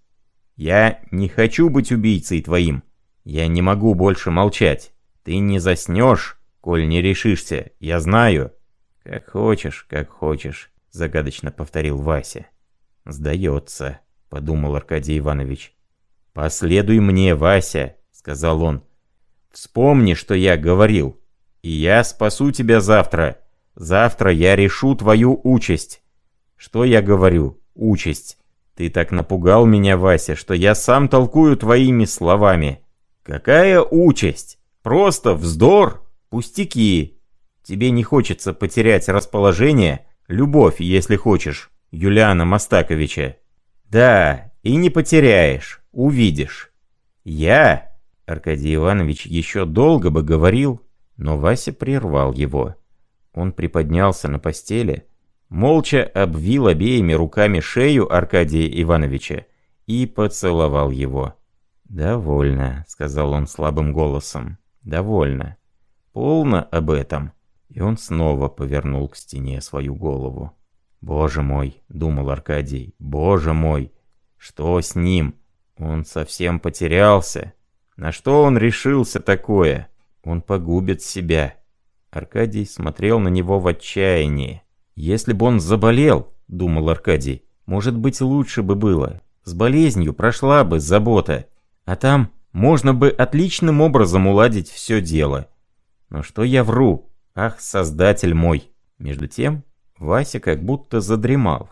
Я не хочу быть убийцей твоим. Я не могу больше молчать. Ты не заснешь, коль не решишься, я знаю. «Как хочешь, как хочешь», — загадочно повторил Вася. «Сдается», — подумал Аркадий Иванович. «Последуй мне, Вася», — сказал он. «Вспомни, что я говорил, и я спасу тебя завтра. Завтра я решу твою участь». «Что я говорю? Участь. Ты так напугал меня, Вася, что я сам толкую твоими словами». «Какая участь? Просто вздор! Пустяки!» Тебе не хочется потерять расположение, любовь, если хочешь, Юлиана Мастаковича. Да, и не потеряешь, увидишь. Я, Аркадий Иванович еще долго бы говорил, но Вася прервал его. Он приподнялся на постели, молча обвил обеими руками шею Аркадия Ивановича и поцеловал его. «Довольно», — сказал он слабым голосом, — «довольно. Полно об этом. И он снова повернул к стене свою голову. «Боже мой!» — думал Аркадий. «Боже мой! Что с ним? Он совсем потерялся. На что он решился такое? Он погубит себя». Аркадий смотрел на него в отчаянии. «Если бы он заболел, — думал Аркадий, — может быть, лучше бы было. С болезнью прошла бы забота. А там можно бы отличным образом уладить все дело. Но что я вру? Ах, создатель мой! Между тем, Вася как будто задремал.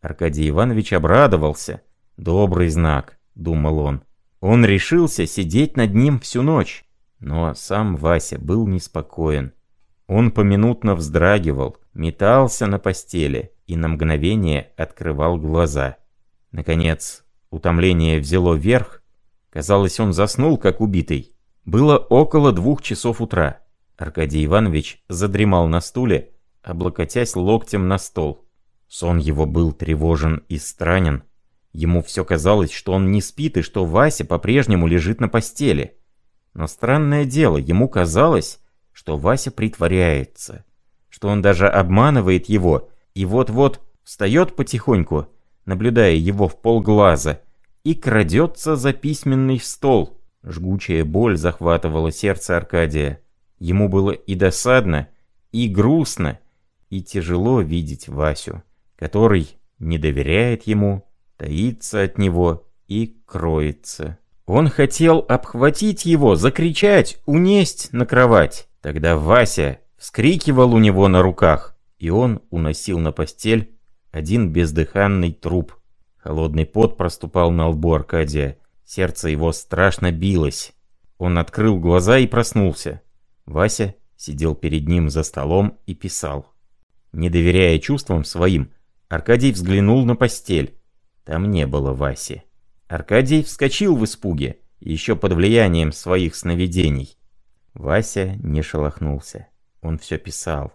Аркадий Иванович обрадовался. Добрый знак, думал он. Он решился сидеть над ним всю ночь. Но сам Вася был неспокоен. Он поминутно вздрагивал, метался на постели и на мгновение открывал глаза. Наконец, утомление взяло верх. Казалось, он заснул, как убитый. Было около двух часов утра. Аркадий Иванович задремал на стуле, облокотясь локтем на стол. Сон его был тревожен и странен. Ему все казалось, что он не спит и что Вася по-прежнему лежит на постели. Но странное дело, ему казалось, что Вася притворяется, что он даже обманывает его и вот-вот встает потихоньку, наблюдая его в полглаза, и крадется за письменный стол. Жгучая боль захватывала сердце Аркадия. Ему было и досадно, и грустно, и тяжело видеть Васю, который не доверяет ему, таится от него и кроется. Он хотел обхватить его, закричать, унесть на кровать. Тогда Вася вскрикивал у него на руках, и он уносил на постель один бездыханный труп. Холодный пот проступал на лбу Аркадия. Сердце его страшно билось. Он открыл глаза и проснулся. Вася сидел перед ним за столом и писал. Не доверяя чувствам своим, Аркадий взглянул на постель. Там не было Васи. Аркадий вскочил в испуге, еще под влиянием своих сновидений. Вася не шелохнулся. Он все писал.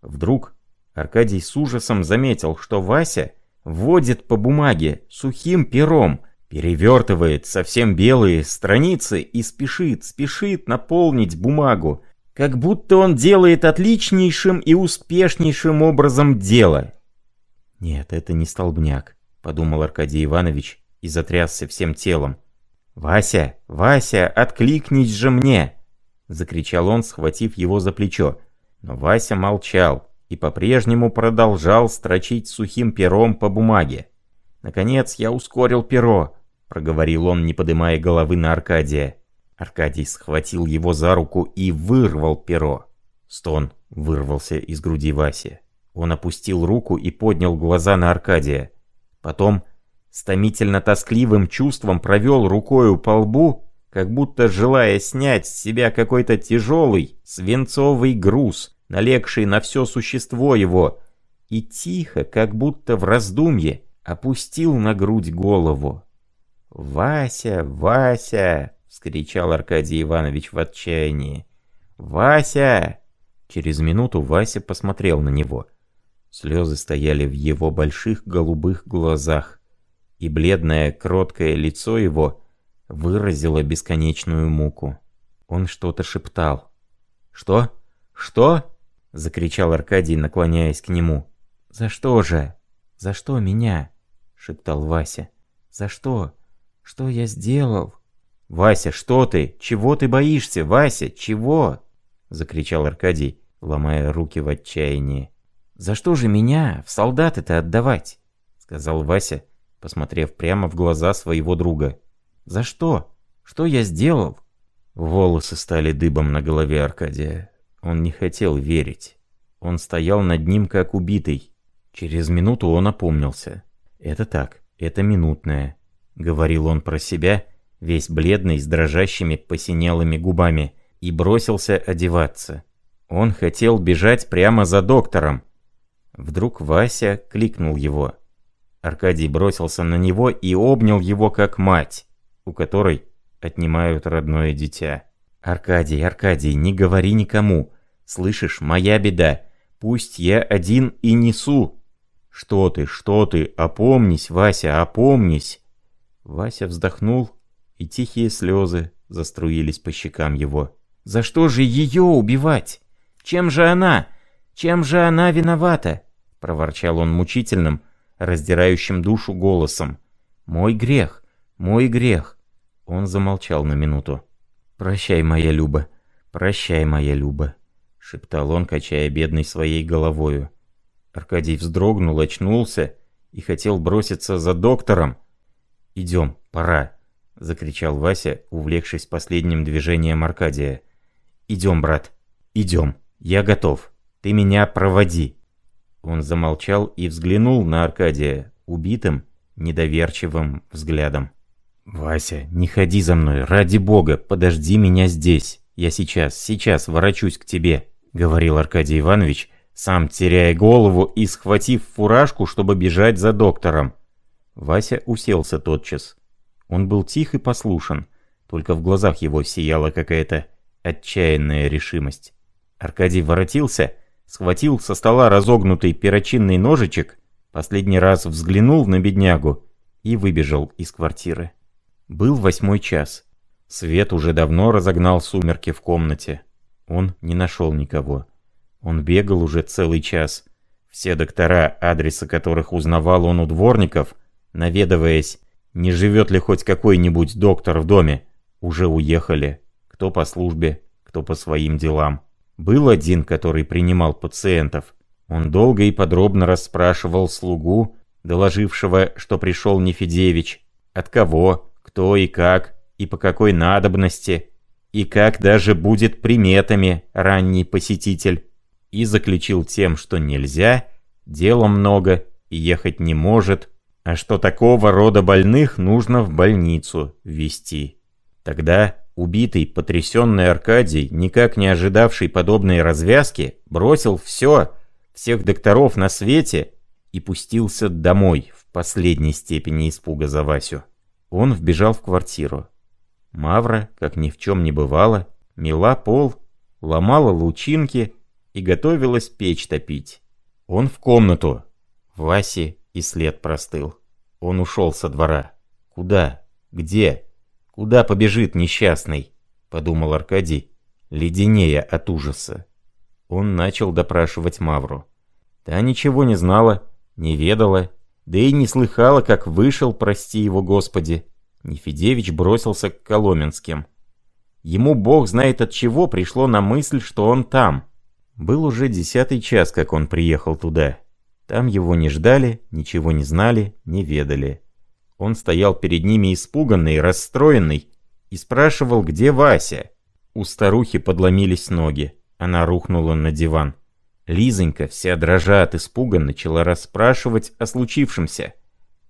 Вдруг Аркадий с ужасом заметил, что Вася водит по бумаге сухим пером, перевертывает совсем белые страницы и спешит, спешит наполнить бумагу, как будто он делает отличнейшим и успешнейшим образом дело. «Нет, это не столбняк», — подумал Аркадий Иванович и затрясся всем телом. «Вася, Вася, откликнись же мне!» — закричал он, схватив его за плечо. Но Вася молчал и по-прежнему продолжал строчить сухим пером по бумаге. «Наконец я ускорил перо», — проговорил он, не поднимая головы на Аркадия. Аркадий схватил его за руку и вырвал перо. Стон вырвался из груди Васи. Он опустил руку и поднял глаза на Аркадия. Потом с томительно-тоскливым чувством провел рукою по лбу, как будто желая снять с себя какой-то тяжелый свинцовый груз, налегший на все существо его, и тихо, как будто в раздумье, опустил на грудь голову. «Вася, Вася!» — вскричал Аркадий Иванович в отчаянии. «Вася!» Через минуту Вася посмотрел на него. Слезы стояли в его больших голубых глазах и бледное, кроткое лицо его выразило бесконечную муку. Он что-то шептал. «Что? Что?» — закричал Аркадий, наклоняясь к нему. «За что же? За что меня?» — шептал Вася. «За что? Что я сделал?» «Вася, что ты? Чего ты боишься, Вася? Чего?» — закричал Аркадий, ломая руки в отчаянии. «За что же меня в солдаты-то отдавать?» — сказал Вася, посмотрев прямо в глаза своего друга. «За что? Что я сделал?» Волосы стали дыбом на голове Аркадия. Он не хотел верить. Он стоял над ним как убитый. Через минуту он опомнился. «Это так, это минутное», — говорил он про себя, весь бледный, с дрожащими посинелыми губами, и бросился одеваться. Он хотел бежать прямо за доктором. Вдруг Вася кликнул его. Аркадий бросился на него и обнял его как мать, у которой отнимают родное дитя. «Аркадий, Аркадий, не говори никому. Слышишь, моя беда. Пусть я один и несу». «Что ты, что ты? Опомнись, Вася, опомнись!» Вася вздохнул, и тихие слезы заструились по щекам его. «За что же ее убивать? Чем же она? Чем же она виновата?» Проворчал он мучительным, раздирающим душу голосом. «Мой грех, мой грех!» Он замолчал на минуту. «Прощай, моя Люба, прощай, моя Люба», — шептал он, качая бедной своей головою. Аркадий вздрогнул, очнулся и хотел броситься за доктором. «Идем, пора», — закричал Вася, увлекшись последним движением Аркадия. «Идем, брат, идем, я готов, ты меня проводи». Он замолчал и взглянул на Аркадия убитым, недоверчивым взглядом. «Вася, не ходи за мной, ради бога, подожди меня здесь. Я сейчас, сейчас ворочусь к тебе», — говорил Аркадий Иванович, сам теряя голову и схватив фуражку, чтобы бежать за доктором. Вася уселся тотчас. Он был тих и послушен, только в глазах его сияла какая-то отчаянная решимость. Аркадий воротился схватил со стола разогнутый перочинный ножичек, последний раз взглянул на беднягу и выбежал из квартиры. Был восьмой час. Свет уже давно разогнал сумерки в комнате. Он не нашел никого. Он бегал уже целый час. Все доктора, адреса которых узнавал он у дворников, наведываясь, не живет ли хоть какой-нибудь доктор в доме, уже уехали. Кто по службе, кто по своим делам. Был один, который принимал пациентов. Он долго и подробно расспрашивал слугу, доложившего, что пришел Нефедевич, от кого, кто и как, и по какой надобности, и как даже будет приметами ранний посетитель, и заключил тем, что нельзя, дела много и ехать не может, а что такого рода больных нужно в больницу вести. Тогда убитый, потрясенный Аркадий, никак не ожидавший подобной развязки, бросил все, всех докторов на свете и пустился домой в последней степени испуга за Васю. Он вбежал в квартиру. Мавра, как ни в чем не бывало, мела пол, ломала лучинки и готовилась печь топить. Он в комнату. Васе и след простыл. Он ушел со двора. Куда? Где? Куда побежит несчастный? Подумал Аркадий, леденея от ужаса. Он начал допрашивать Мавру. Та ничего не знала, не ведала, да и не слыхала, как вышел, прости его Господи. Нефедевич бросился к Коломенским. Ему бог знает от чего пришло на мысль, что он там. Был уже десятый час, как он приехал туда. Там его не ждали, ничего не знали, не ведали. Он стоял перед ними испуганный, расстроенный, и спрашивал, где Вася. У старухи подломились ноги. Она рухнула на диван. Лизонька, вся дрожа от испуга, начала расспрашивать о случившемся.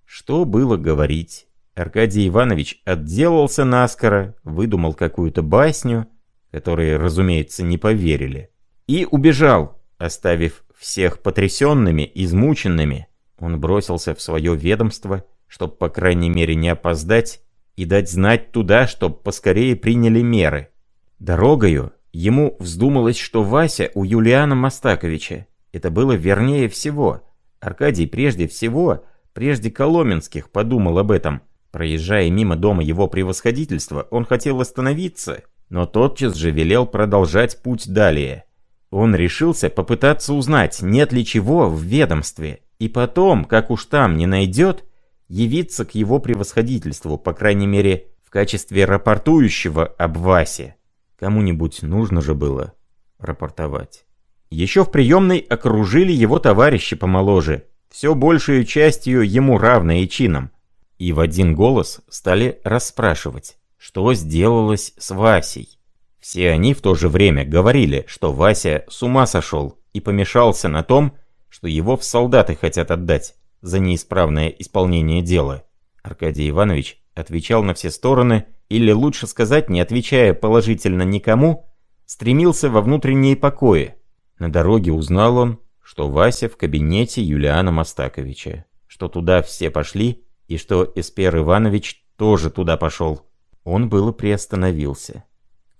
Что было говорить? Аркадий Иванович отделался наскоро, выдумал какую-то басню, которой, разумеется, не поверили, и убежал, оставив всех потрясенными, измученными. Он бросился в свое ведомство, чтобы, по крайней мере, не опоздать, и дать знать туда, чтобы поскорее приняли меры. Дорогою ему вздумалось, что Вася у Юлиана Мастаковича. Это было вернее всего. Аркадий прежде всего, прежде Коломенских, подумал об этом. Проезжая мимо дома его превосходительства, он хотел остановиться, но тотчас же велел продолжать путь далее. Он решился попытаться узнать, нет ли чего в ведомстве, и потом, как уж там не найдет, явиться к его превосходительству, по крайней мере, в качестве рапортующего об Васе. Кому-нибудь нужно же было рапортовать. Еще в приемной окружили его товарищи помоложе, все большей частью ему равные чином, и в один голос стали расспрашивать, что сделалось с Васей. Все они в то же время говорили, что Вася с ума сошел и помешался на том, что его в солдаты хотят отдать за неисправное исполнение дела. Аркадий Иванович отвечал на все стороны, или лучше сказать, не отвечая положительно никому, стремился во внутренние покои. На дороге узнал он, что Вася в кабинете Юлиана Мастаковича, что туда все пошли, и что Эспер Иванович тоже туда пошел. Он было приостановился.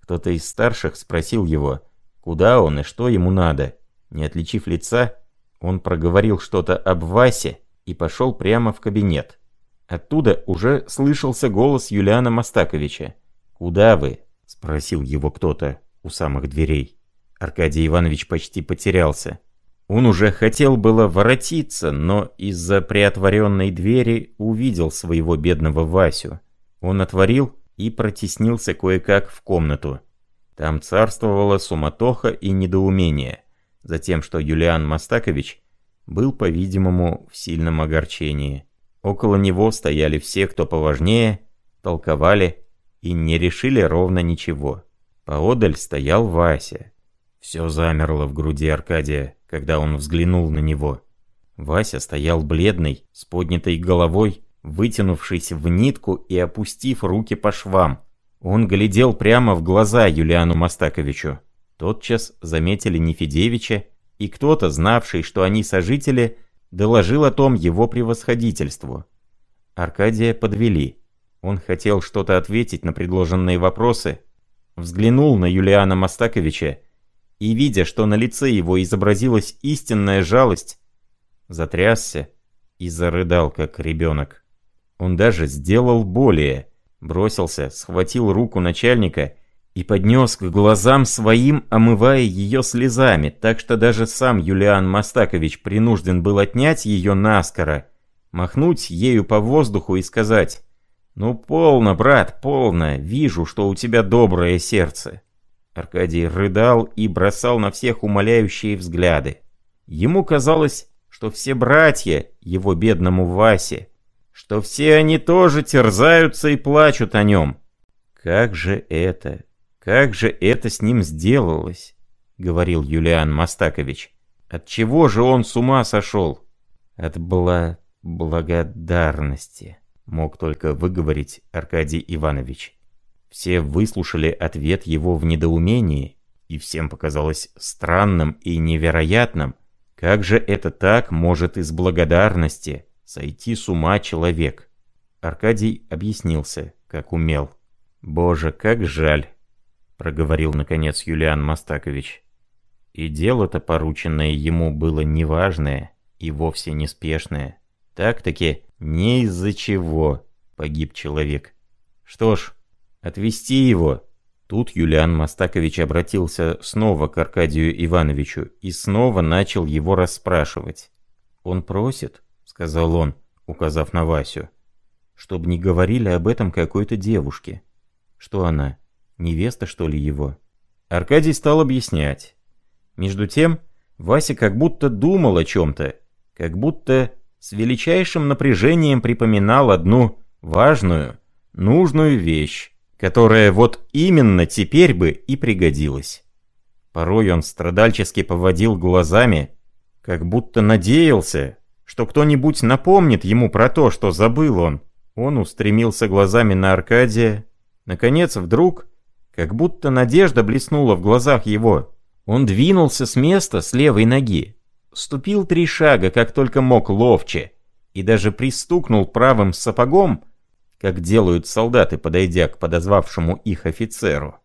Кто-то из старших спросил его, куда он и что ему надо. Не отличив лица, он проговорил что-то об Васе и пошел прямо в кабинет. Оттуда уже слышался голос Юлиана Мастаковича. «Куда вы?» — спросил его кто-то у самых дверей. Аркадий Иванович почти потерялся. Он уже хотел было воротиться, но из-за приотворенной двери увидел своего бедного Васю. Он отворил и протеснился кое-как в комнату. Там царствовала суматоха и недоумение, за тем, что Юлиан Мастакович был, по-видимому, в сильном огорчении. Около него стояли все, кто поважнее, толковали и не решили ровно ничего. Поодаль стоял Вася. Все замерло в груди Аркадия, когда он взглянул на него. Вася стоял бледный, с поднятой головой, вытянувшись в нитку и опустив руки по швам. Он глядел прямо в глаза Юлиану Мастаковичу. Тотчас заметили Нефедевича, и кто-то, знавший, что они сожители, доложил о том его превосходительству. Аркадия подвели. Он хотел что-то ответить на предложенные вопросы, взглянул на Юлиана Мастаковича и, видя, что на лице его изобразилась истинная жалость, затрясся и зарыдал, как ребенок. Он даже сделал более. Бросился, схватил руку начальника и поднес к глазам своим, омывая ее слезами, так что даже сам Юлиан Мастакович принужден был отнять ее наскоро, махнуть ею по воздуху и сказать «Ну полно, брат, полно, вижу, что у тебя доброе сердце». Аркадий рыдал и бросал на всех умоляющие взгляды. Ему казалось, что все братья его бедному Васе что все они тоже терзаются и плачут о нем. Как же это, как же это с ним сделалось, говорил Юлиан Мастакович. От чего же он с ума сошел? От бла... благодарности, мог только выговорить Аркадий Иванович. Все выслушали ответ его в недоумении, и всем показалось странным и невероятным, как же это так может из благодарности сойти с ума человек. Аркадий объяснился, как умел. «Боже, как жаль!» — проговорил наконец Юлиан Мастакович. И дело-то порученное ему было неважное и вовсе неспешное. Так-таки не из-за чего погиб человек. Что ж, отвести его. Тут Юлиан Мастакович обратился снова к Аркадию Ивановичу и снова начал его расспрашивать. «Он просит», — сказал он, указав на Васю, — «чтобы не говорили об этом какой-то девушке». Что она? Невеста, что ли, его? Аркадий стал объяснять. Между тем, Вася как будто думал о чем-то, как будто с величайшим напряжением припоминал одну важную, нужную вещь, которая вот именно теперь бы и пригодилась. Порой он страдальчески поводил глазами, как будто надеялся, что кто-нибудь напомнит ему про то, что забыл он. Он устремился глазами на Аркадия, Наконец, вдруг, как будто надежда блеснула в глазах его, он двинулся с места с левой ноги, ступил три шага, как только мог ловче, и даже пристукнул правым сапогом, как делают солдаты, подойдя к подозвавшему их офицеру.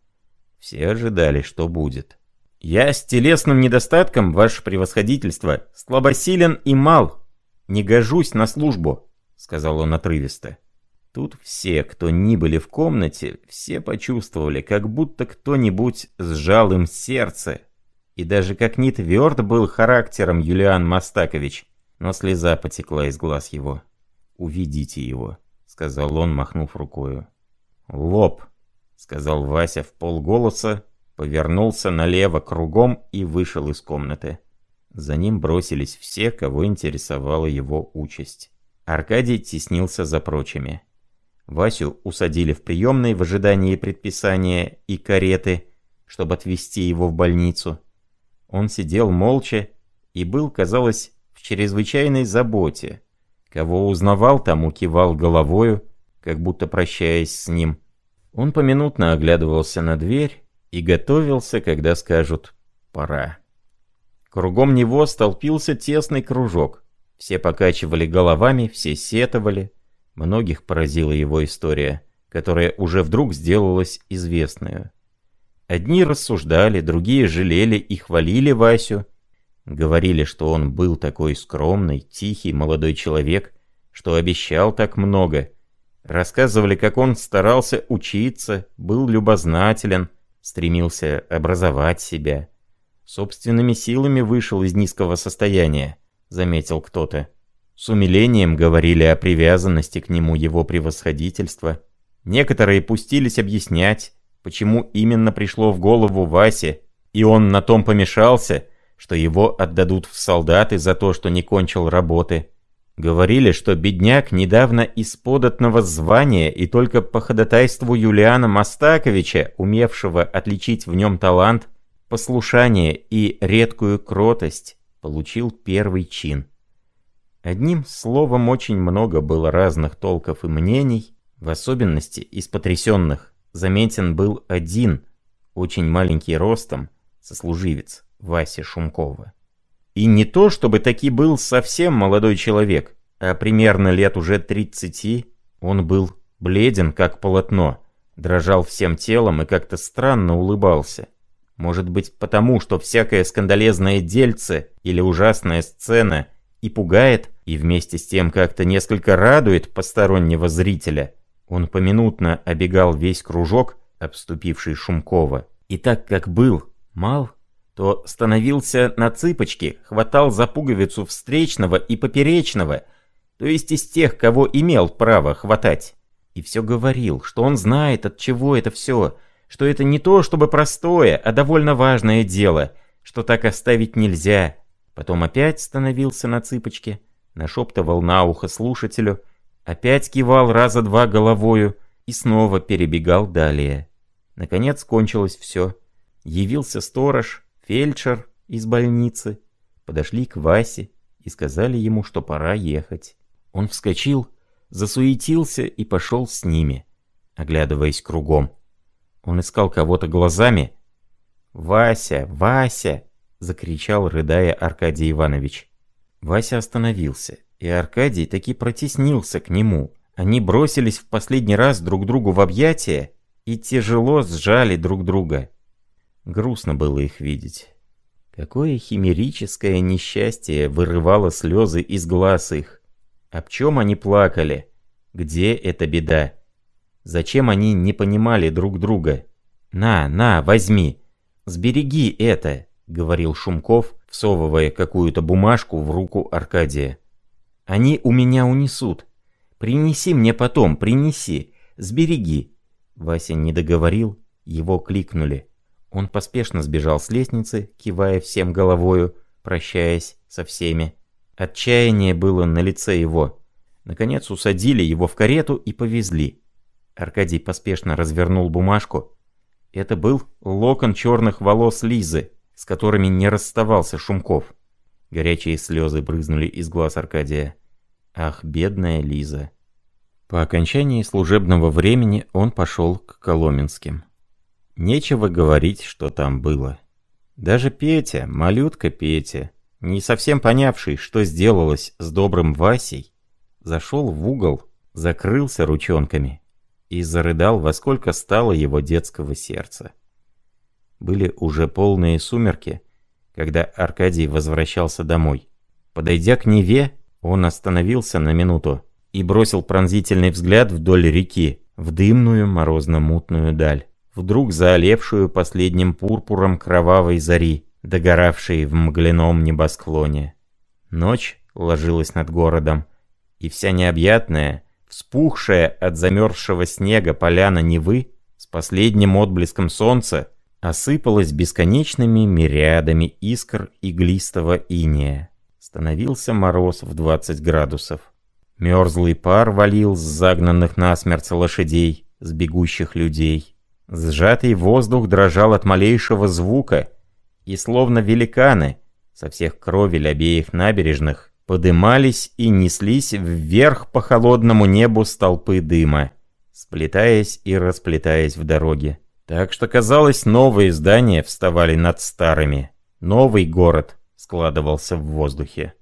Все ожидали, что будет. «Я с телесным недостатком, ваше превосходительство, слабосилен и мал, не гожусь на службу», — сказал он отрывисто. Тут все, кто ни были в комнате, все почувствовали, как будто кто-нибудь сжал им сердце. И даже как не тверд был характером Юлиан Мастакович, но слеза потекла из глаз его. «Уведите его», — сказал он, махнув рукою. «Лоб», — сказал Вася в полголоса, повернулся налево кругом и вышел из комнаты. За ним бросились все, кого интересовала его участь. Аркадий теснился за прочими. Васю усадили в приемной в ожидании предписания и кареты, чтобы отвезти его в больницу. Он сидел молча и был, казалось, в чрезвычайной заботе. Кого узнавал, тому кивал головою, как будто прощаясь с ним. Он поминутно оглядывался на дверь и готовился, когда скажут «пора». Кругом него столпился тесный кружок. Все покачивали головами, все сетовали, Многих поразила его история, которая уже вдруг сделалась известной. Одни рассуждали, другие жалели и хвалили Васю. Говорили, что он был такой скромный, тихий молодой человек, что обещал так много. Рассказывали, как он старался учиться, был любознателен, стремился образовать себя. Собственными силами вышел из низкого состояния, заметил кто-то. С умилением говорили о привязанности к нему его превосходительства. Некоторые пустились объяснять, почему именно пришло в голову Васе, и он на том помешался, что его отдадут в солдаты за то, что не кончил работы. Говорили, что бедняк недавно из податного звания и только по ходатайству Юлиана Мастаковича, умевшего отличить в нем талант, послушание и редкую кротость, получил первый чин. Одним словом, очень много было разных толков и мнений, в особенности из потрясенных. Заметен был один, очень маленький ростом, сослуживец Васи Шумкова. И не то, чтобы таки был совсем молодой человек, а примерно лет уже 30, он был бледен, как полотно, дрожал всем телом и как-то странно улыбался. Может быть, потому, что всякое скандалезное дельце или ужасная сцена и пугает, и вместе с тем как-то несколько радует постороннего зрителя. Он поминутно обегал весь кружок, обступивший Шумкова. И так как был мал, то становился на цыпочки, хватал за пуговицу встречного и поперечного, то есть из тех, кого имел право хватать. И все говорил, что он знает, от чего это все, что это не то, чтобы простое, а довольно важное дело, что так оставить нельзя. Потом опять становился на цыпочки, нашептывал на ухо слушателю опять кивал раза два головою и снова перебегал далее. Наконец кончилось все. Явился сторож, фельдшер из больницы. Подошли к Васе и сказали ему, что пора ехать. Он вскочил, засуетился и пошел с ними, оглядываясь кругом. Он искал кого-то глазами. «Вася! Вася!» — закричал, рыдая Аркадий Иванович. Вася остановился, и Аркадий таки протеснился к нему. Они бросились в последний раз друг другу в объятия и тяжело сжали друг друга. Грустно было их видеть. Какое химерическое несчастье вырывало слезы из глаз их. Об чем они плакали? Где эта беда? Зачем они не понимали друг друга? «На, на, возьми! Сбереги это!» — говорил Шумков, всовывая какую-то бумажку в руку Аркадия. «Они у меня унесут. Принеси мне потом, принеси. Сбереги!» Вася не договорил, его кликнули. Он поспешно сбежал с лестницы, кивая всем головою, прощаясь со всеми. Отчаяние было на лице его. Наконец усадили его в карету и повезли. Аркадий поспешно развернул бумажку. Это был локон черных волос Лизы, с которыми не расставался Шумков. Горячие слезы брызнули из глаз Аркадия. Ах, бедная Лиза. По окончании служебного времени он пошел к Коломенским. Нечего говорить, что там было. Даже Петя, малютка Петя, не совсем понявший, что сделалось с добрым Васей, зашел в угол, закрылся ручонками и зарыдал, во сколько стало его детского сердца. Были уже полные сумерки, когда Аркадий возвращался домой. Подойдя к Неве, он остановился на минуту и бросил пронзительный взгляд вдоль реки, в дымную морозно-мутную даль вдруг заолевшую последним пурпуром кровавой зари, догоравшей в мгляном небосклоне. Ночь ложилась над городом, и вся необъятная, вспухшая от замерзшего снега поляна Невы с последним отблеском солнца осыпалась бесконечными мириадами искр иглистого иния. Становился мороз в 20 градусов. Мерзлый пар валил с загнанных насмерть лошадей, с бегущих людей. Сжатый воздух дрожал от малейшего звука, и словно великаны со всех кровель обеих набережных подымались и неслись вверх по холодному небу столпы дыма, сплетаясь и расплетаясь в дороге. Так что, казалось, новые здания вставали над старыми. Новый город складывался в воздухе.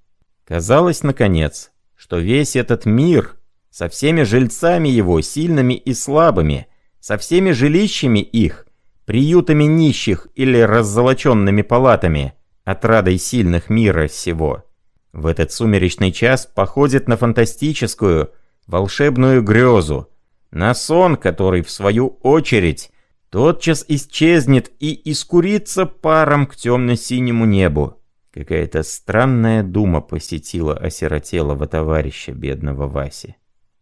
Казалось, наконец, что весь этот мир со всеми жильцами его, сильными и слабыми, со всеми жилищами их, приютами нищих или раззолоченными палатами, отрадой сильных мира сего. В этот сумеречный час походит на фантастическую, волшебную грезу, на сон, который, в свою очередь, тотчас исчезнет и искурится паром к темно-синему небу. Какая-то странная дума посетила осиротелого товарища бедного Васи.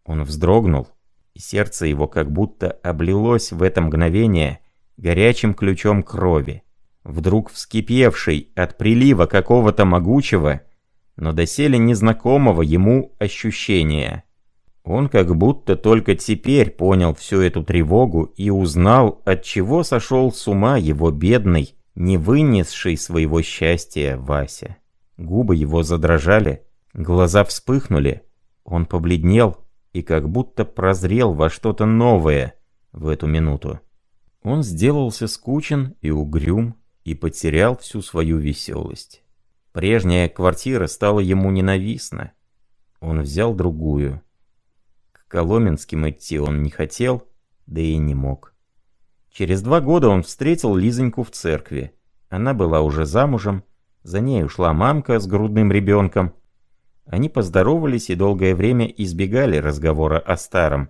Он вздрогнул, и сердце его как будто облилось в это мгновение горячим ключом крови, вдруг вскипевшей от прилива какого-то могучего, но доселе незнакомого ему ощущения. Он как будто только теперь понял всю эту тревогу и узнал, от чего сошел с ума его бедный, не вынесший своего счастья Вася. Губы его задрожали, глаза вспыхнули, он побледнел, и как будто прозрел во что-то новое в эту минуту. Он сделался скучен и угрюм и потерял всю свою веселость. Прежняя квартира стала ему ненавистна. Он взял другую. Коломенским идти он не хотел, да и не мог. Через два года он встретил Лизоньку в церкви. Она была уже замужем, за ней ушла мамка с грудным ребенком, они поздоровались и долгое время избегали разговора о старом.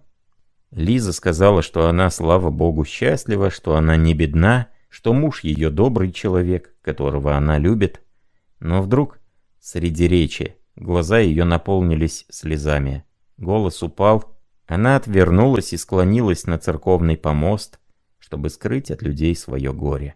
Лиза сказала, что она, слава богу, счастлива, что она не бедна, что муж ее добрый человек, которого она любит. Но вдруг, среди речи, глаза ее наполнились слезами. Голос упал, она отвернулась и склонилась на церковный помост, чтобы скрыть от людей свое горе.